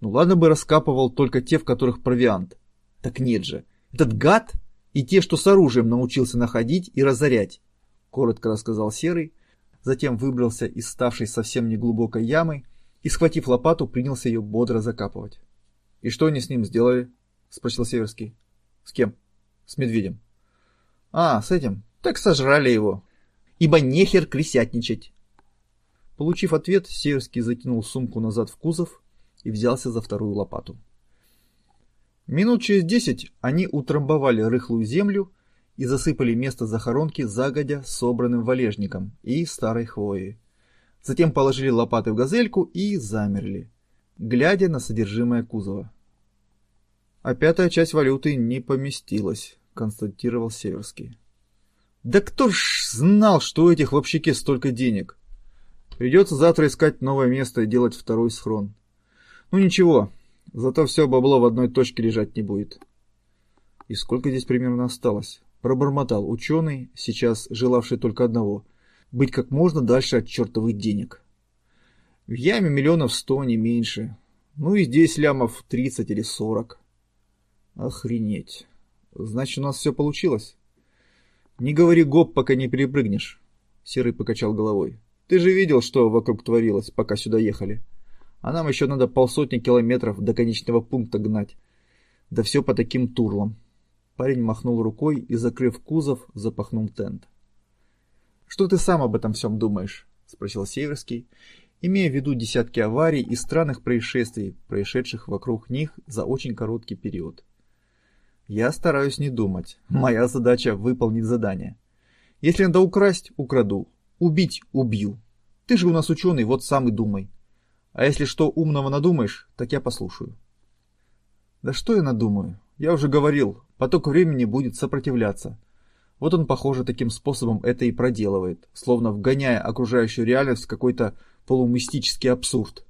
Ну ладно бы раскапывал только те, в которых провиант. Так нет же. Этот гад и те, что с оружием научился находить и разорять. Коротко рассказал Серый, затем выбрался из ставшей совсем неглубокой ямы и, схватив лопату, принялся ее бодро закапывать. — И что они с ним сделали? — спросил Северский. — С кем? — С медведем. — А, с этим? Так сожрали его. Ибо нехер крысятничать. Получив ответ, Северский закинул сумку назад в кузов и взялся за вторую лопату. Минут через десять они утрамбовали рыхлую землю и засыпали место захоронки загодя собранным валежником и старой хвоей. Затем положили лопаты в газельку и замерли, глядя на содержимое кузова. А пятая часть валюты не поместилась, констатировал Северский. Да кто ж знал, что у этих в общаке столько денег? Придется завтра искать новое место и делать второй схрон. Ну ничего, зато все бабло в одной точке лежать не будет. И сколько здесь примерно осталось? Пробормотал ученый, сейчас желавший только одного — быть как можно дальше от чертовых денег. В яме миллионов сто, не меньше. Ну и здесь лямов тридцать или сорок. Охренеть. Значит, у нас все получилось? Не говори гоп, пока не перепрыгнешь. Серый покачал головой. Ты же видел, что вокруг творилось, пока сюда ехали. А нам еще надо полсотни километров до конечного пункта гнать. Да все по таким турлам. Парень махнул рукой и, закрыв кузов, запахнул тент. «Что ты сам об этом всем думаешь?» — спросил Северский, имея в виду десятки аварий и странных происшествий, происшедших вокруг них за очень короткий период. Я стараюсь не думать. Моя задача — выполнить задание. Если надо украсть — украду. Убить — убью. Ты же у нас ученый, вот сам и думай. А если что умного надумаешь, так я послушаю. Да что я надумаю? Я уже говорил, поток времени будет сопротивляться. Вот он, похоже, таким способом это и проделывает, словно вгоняя окружающую реальность в какой-то полумистический абсурд.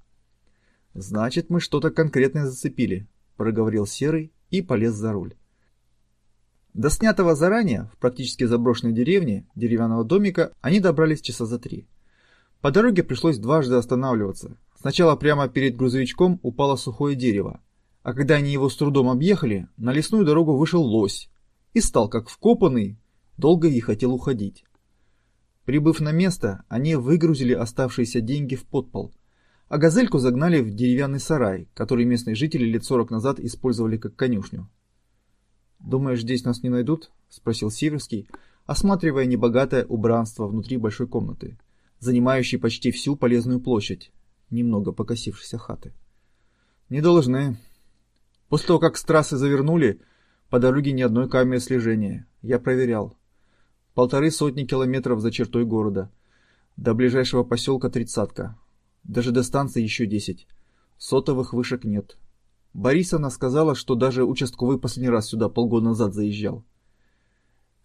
«Значит, мы что-то конкретное зацепили», — проговорил Серый и полез за руль. До снятого заранее, в практически заброшенной деревне, деревянного домика, они добрались часа за три. По дороге пришлось дважды останавливаться. Сначала прямо перед грузовичком упало сухое дерево, а когда они его с трудом объехали, на лесную дорогу вышел лось и стал, как вкопанный, долго и хотел уходить. Прибыв на место, они выгрузили оставшиеся деньги в подпол, а газельку загнали в деревянный сарай, который местные жители лет сорок назад использовали как конюшню. «Думаешь, здесь нас не найдут?» — спросил Сиверский, осматривая небогатое убранство внутри большой комнаты, занимающей почти всю полезную площадь, немного покосившейся хаты. «Не должны. После того, как с трассы завернули, по дороге ни одной камеры слежения. Я проверял. Полторы сотни километров за чертой города. До ближайшего поселка тридцатка. Даже до станции еще десять. Сотовых вышек нет. Борисовна сказала, что даже участковый последний раз сюда полгода назад заезжал.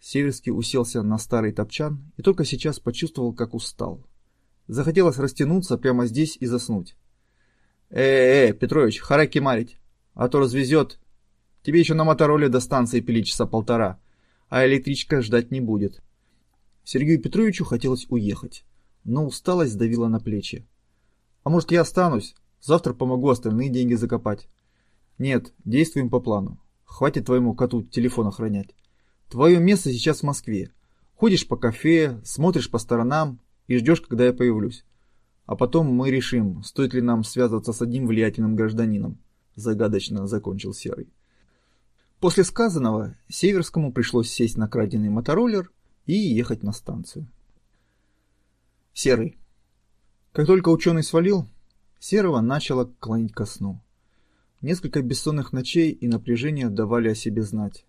Северский уселся на старый топчан и только сейчас почувствовал, как устал. Захотелось растянуться прямо здесь и заснуть. «Э-э-э, Петрович, хараки марить, а то развезет. Тебе еще на мотороле до станции пили часа полтора, а электричка ждать не будет». Сергею Петровичу хотелось уехать, но усталость давила на плечи. «А может, я останусь? Завтра помогу остальные деньги закопать». Нет, действуем по плану. Хватит твоему коту телефон охранять. Твое место сейчас в Москве. Ходишь по кафе, смотришь по сторонам и ждешь, когда я появлюсь. А потом мы решим, стоит ли нам связываться с одним влиятельным гражданином. Загадочно закончил Серый. После сказанного Северскому пришлось сесть на краденый мотороллер и ехать на станцию. Серый. Как только ученый свалил, Серого начало клонить ко сну. Несколько бессонных ночей и напряжения давали о себе знать.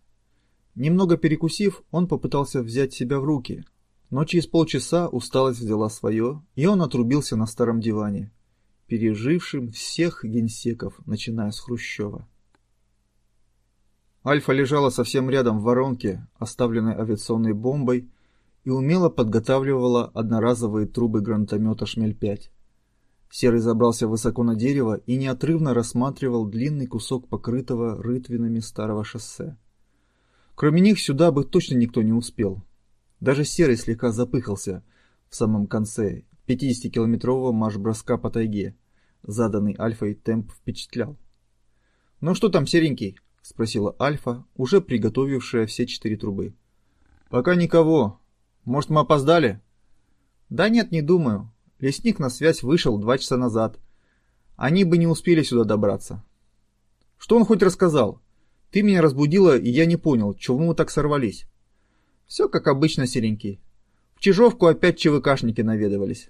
Немного перекусив, он попытался взять себя в руки, но через полчаса усталость взяла свое, и он отрубился на старом диване, пережившим всех генсеков, начиная с Хрущева. Альфа лежала совсем рядом в воронке, оставленной авиационной бомбой, и умело подготавливала одноразовые трубы гранатомета «Шмель-5». Серый забрался высоко на дерево и неотрывно рассматривал длинный кусок покрытого рытвинами старого шоссе. Кроме них сюда бы точно никто не успел. Даже Серый слегка запыхался в самом конце 50-километрового марш-броска по тайге. Заданный Альфой темп впечатлял. «Ну что там, серенький?» — спросила Альфа, уже приготовившая все четыре трубы. «Пока никого. Может, мы опоздали?» «Да нет, не думаю. Лесник на связь вышел два часа назад. Они бы не успели сюда добраться. Что он хоть рассказал? Ты меня разбудила, и я не понял, чего мы так сорвались. Все как обычно, серенький. В Чижовку опять ЧВКшники наведывались.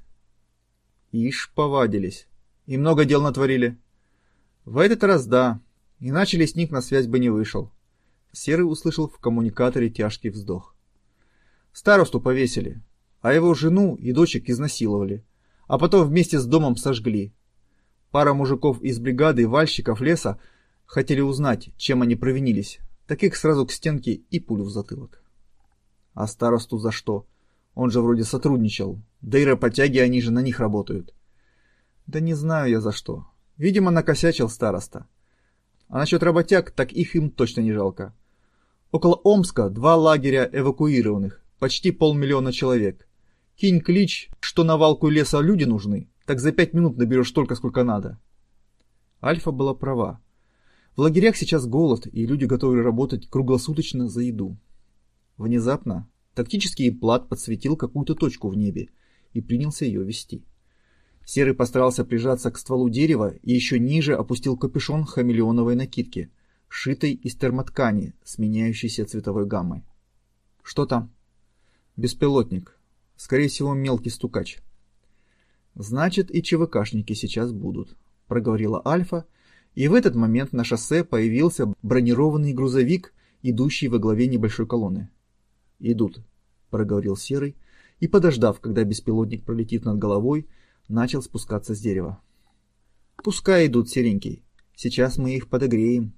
Ишь, повадились. И много дел натворили. В этот раз да, иначе лесник на связь бы не вышел. Серый услышал в коммуникаторе тяжкий вздох. Старосту повесили, а его жену и дочек изнасиловали а потом вместе с домом сожгли. Пара мужиков из бригады вальщиков леса хотели узнать, чем они провинились. Таких сразу к стенке и пулю в затылок. А старосту за что? Он же вроде сотрудничал. Да и работяги, они же на них работают. Да не знаю я за что. Видимо, накосячил староста. А насчет работяг, так их им точно не жалко. Около Омска два лагеря эвакуированных, почти полмиллиона человек. Кинь клич, что на валку леса люди нужны, так за пять минут наберешь столько, сколько надо. Альфа была права. В лагерях сейчас голод, и люди готовы работать круглосуточно за еду. Внезапно тактический плат подсветил какую-то точку в небе и принялся ее вести. Серый постарался прижаться к стволу дерева и еще ниже опустил капюшон хамелеоновой накидки, шитой из термоткани с меняющейся цветовой гаммой. «Что там?» «Беспилотник. Скорее всего, мелкий стукач». «Значит, и ЧВКшники сейчас будут», — проговорила Альфа, и в этот момент на шоссе появился бронированный грузовик, идущий во главе небольшой колонны. «Идут», — проговорил Серый, и, подождав, когда беспилотник пролетит над головой, начал спускаться с дерева. «Пускай идут, серенький. Сейчас мы их подогреем».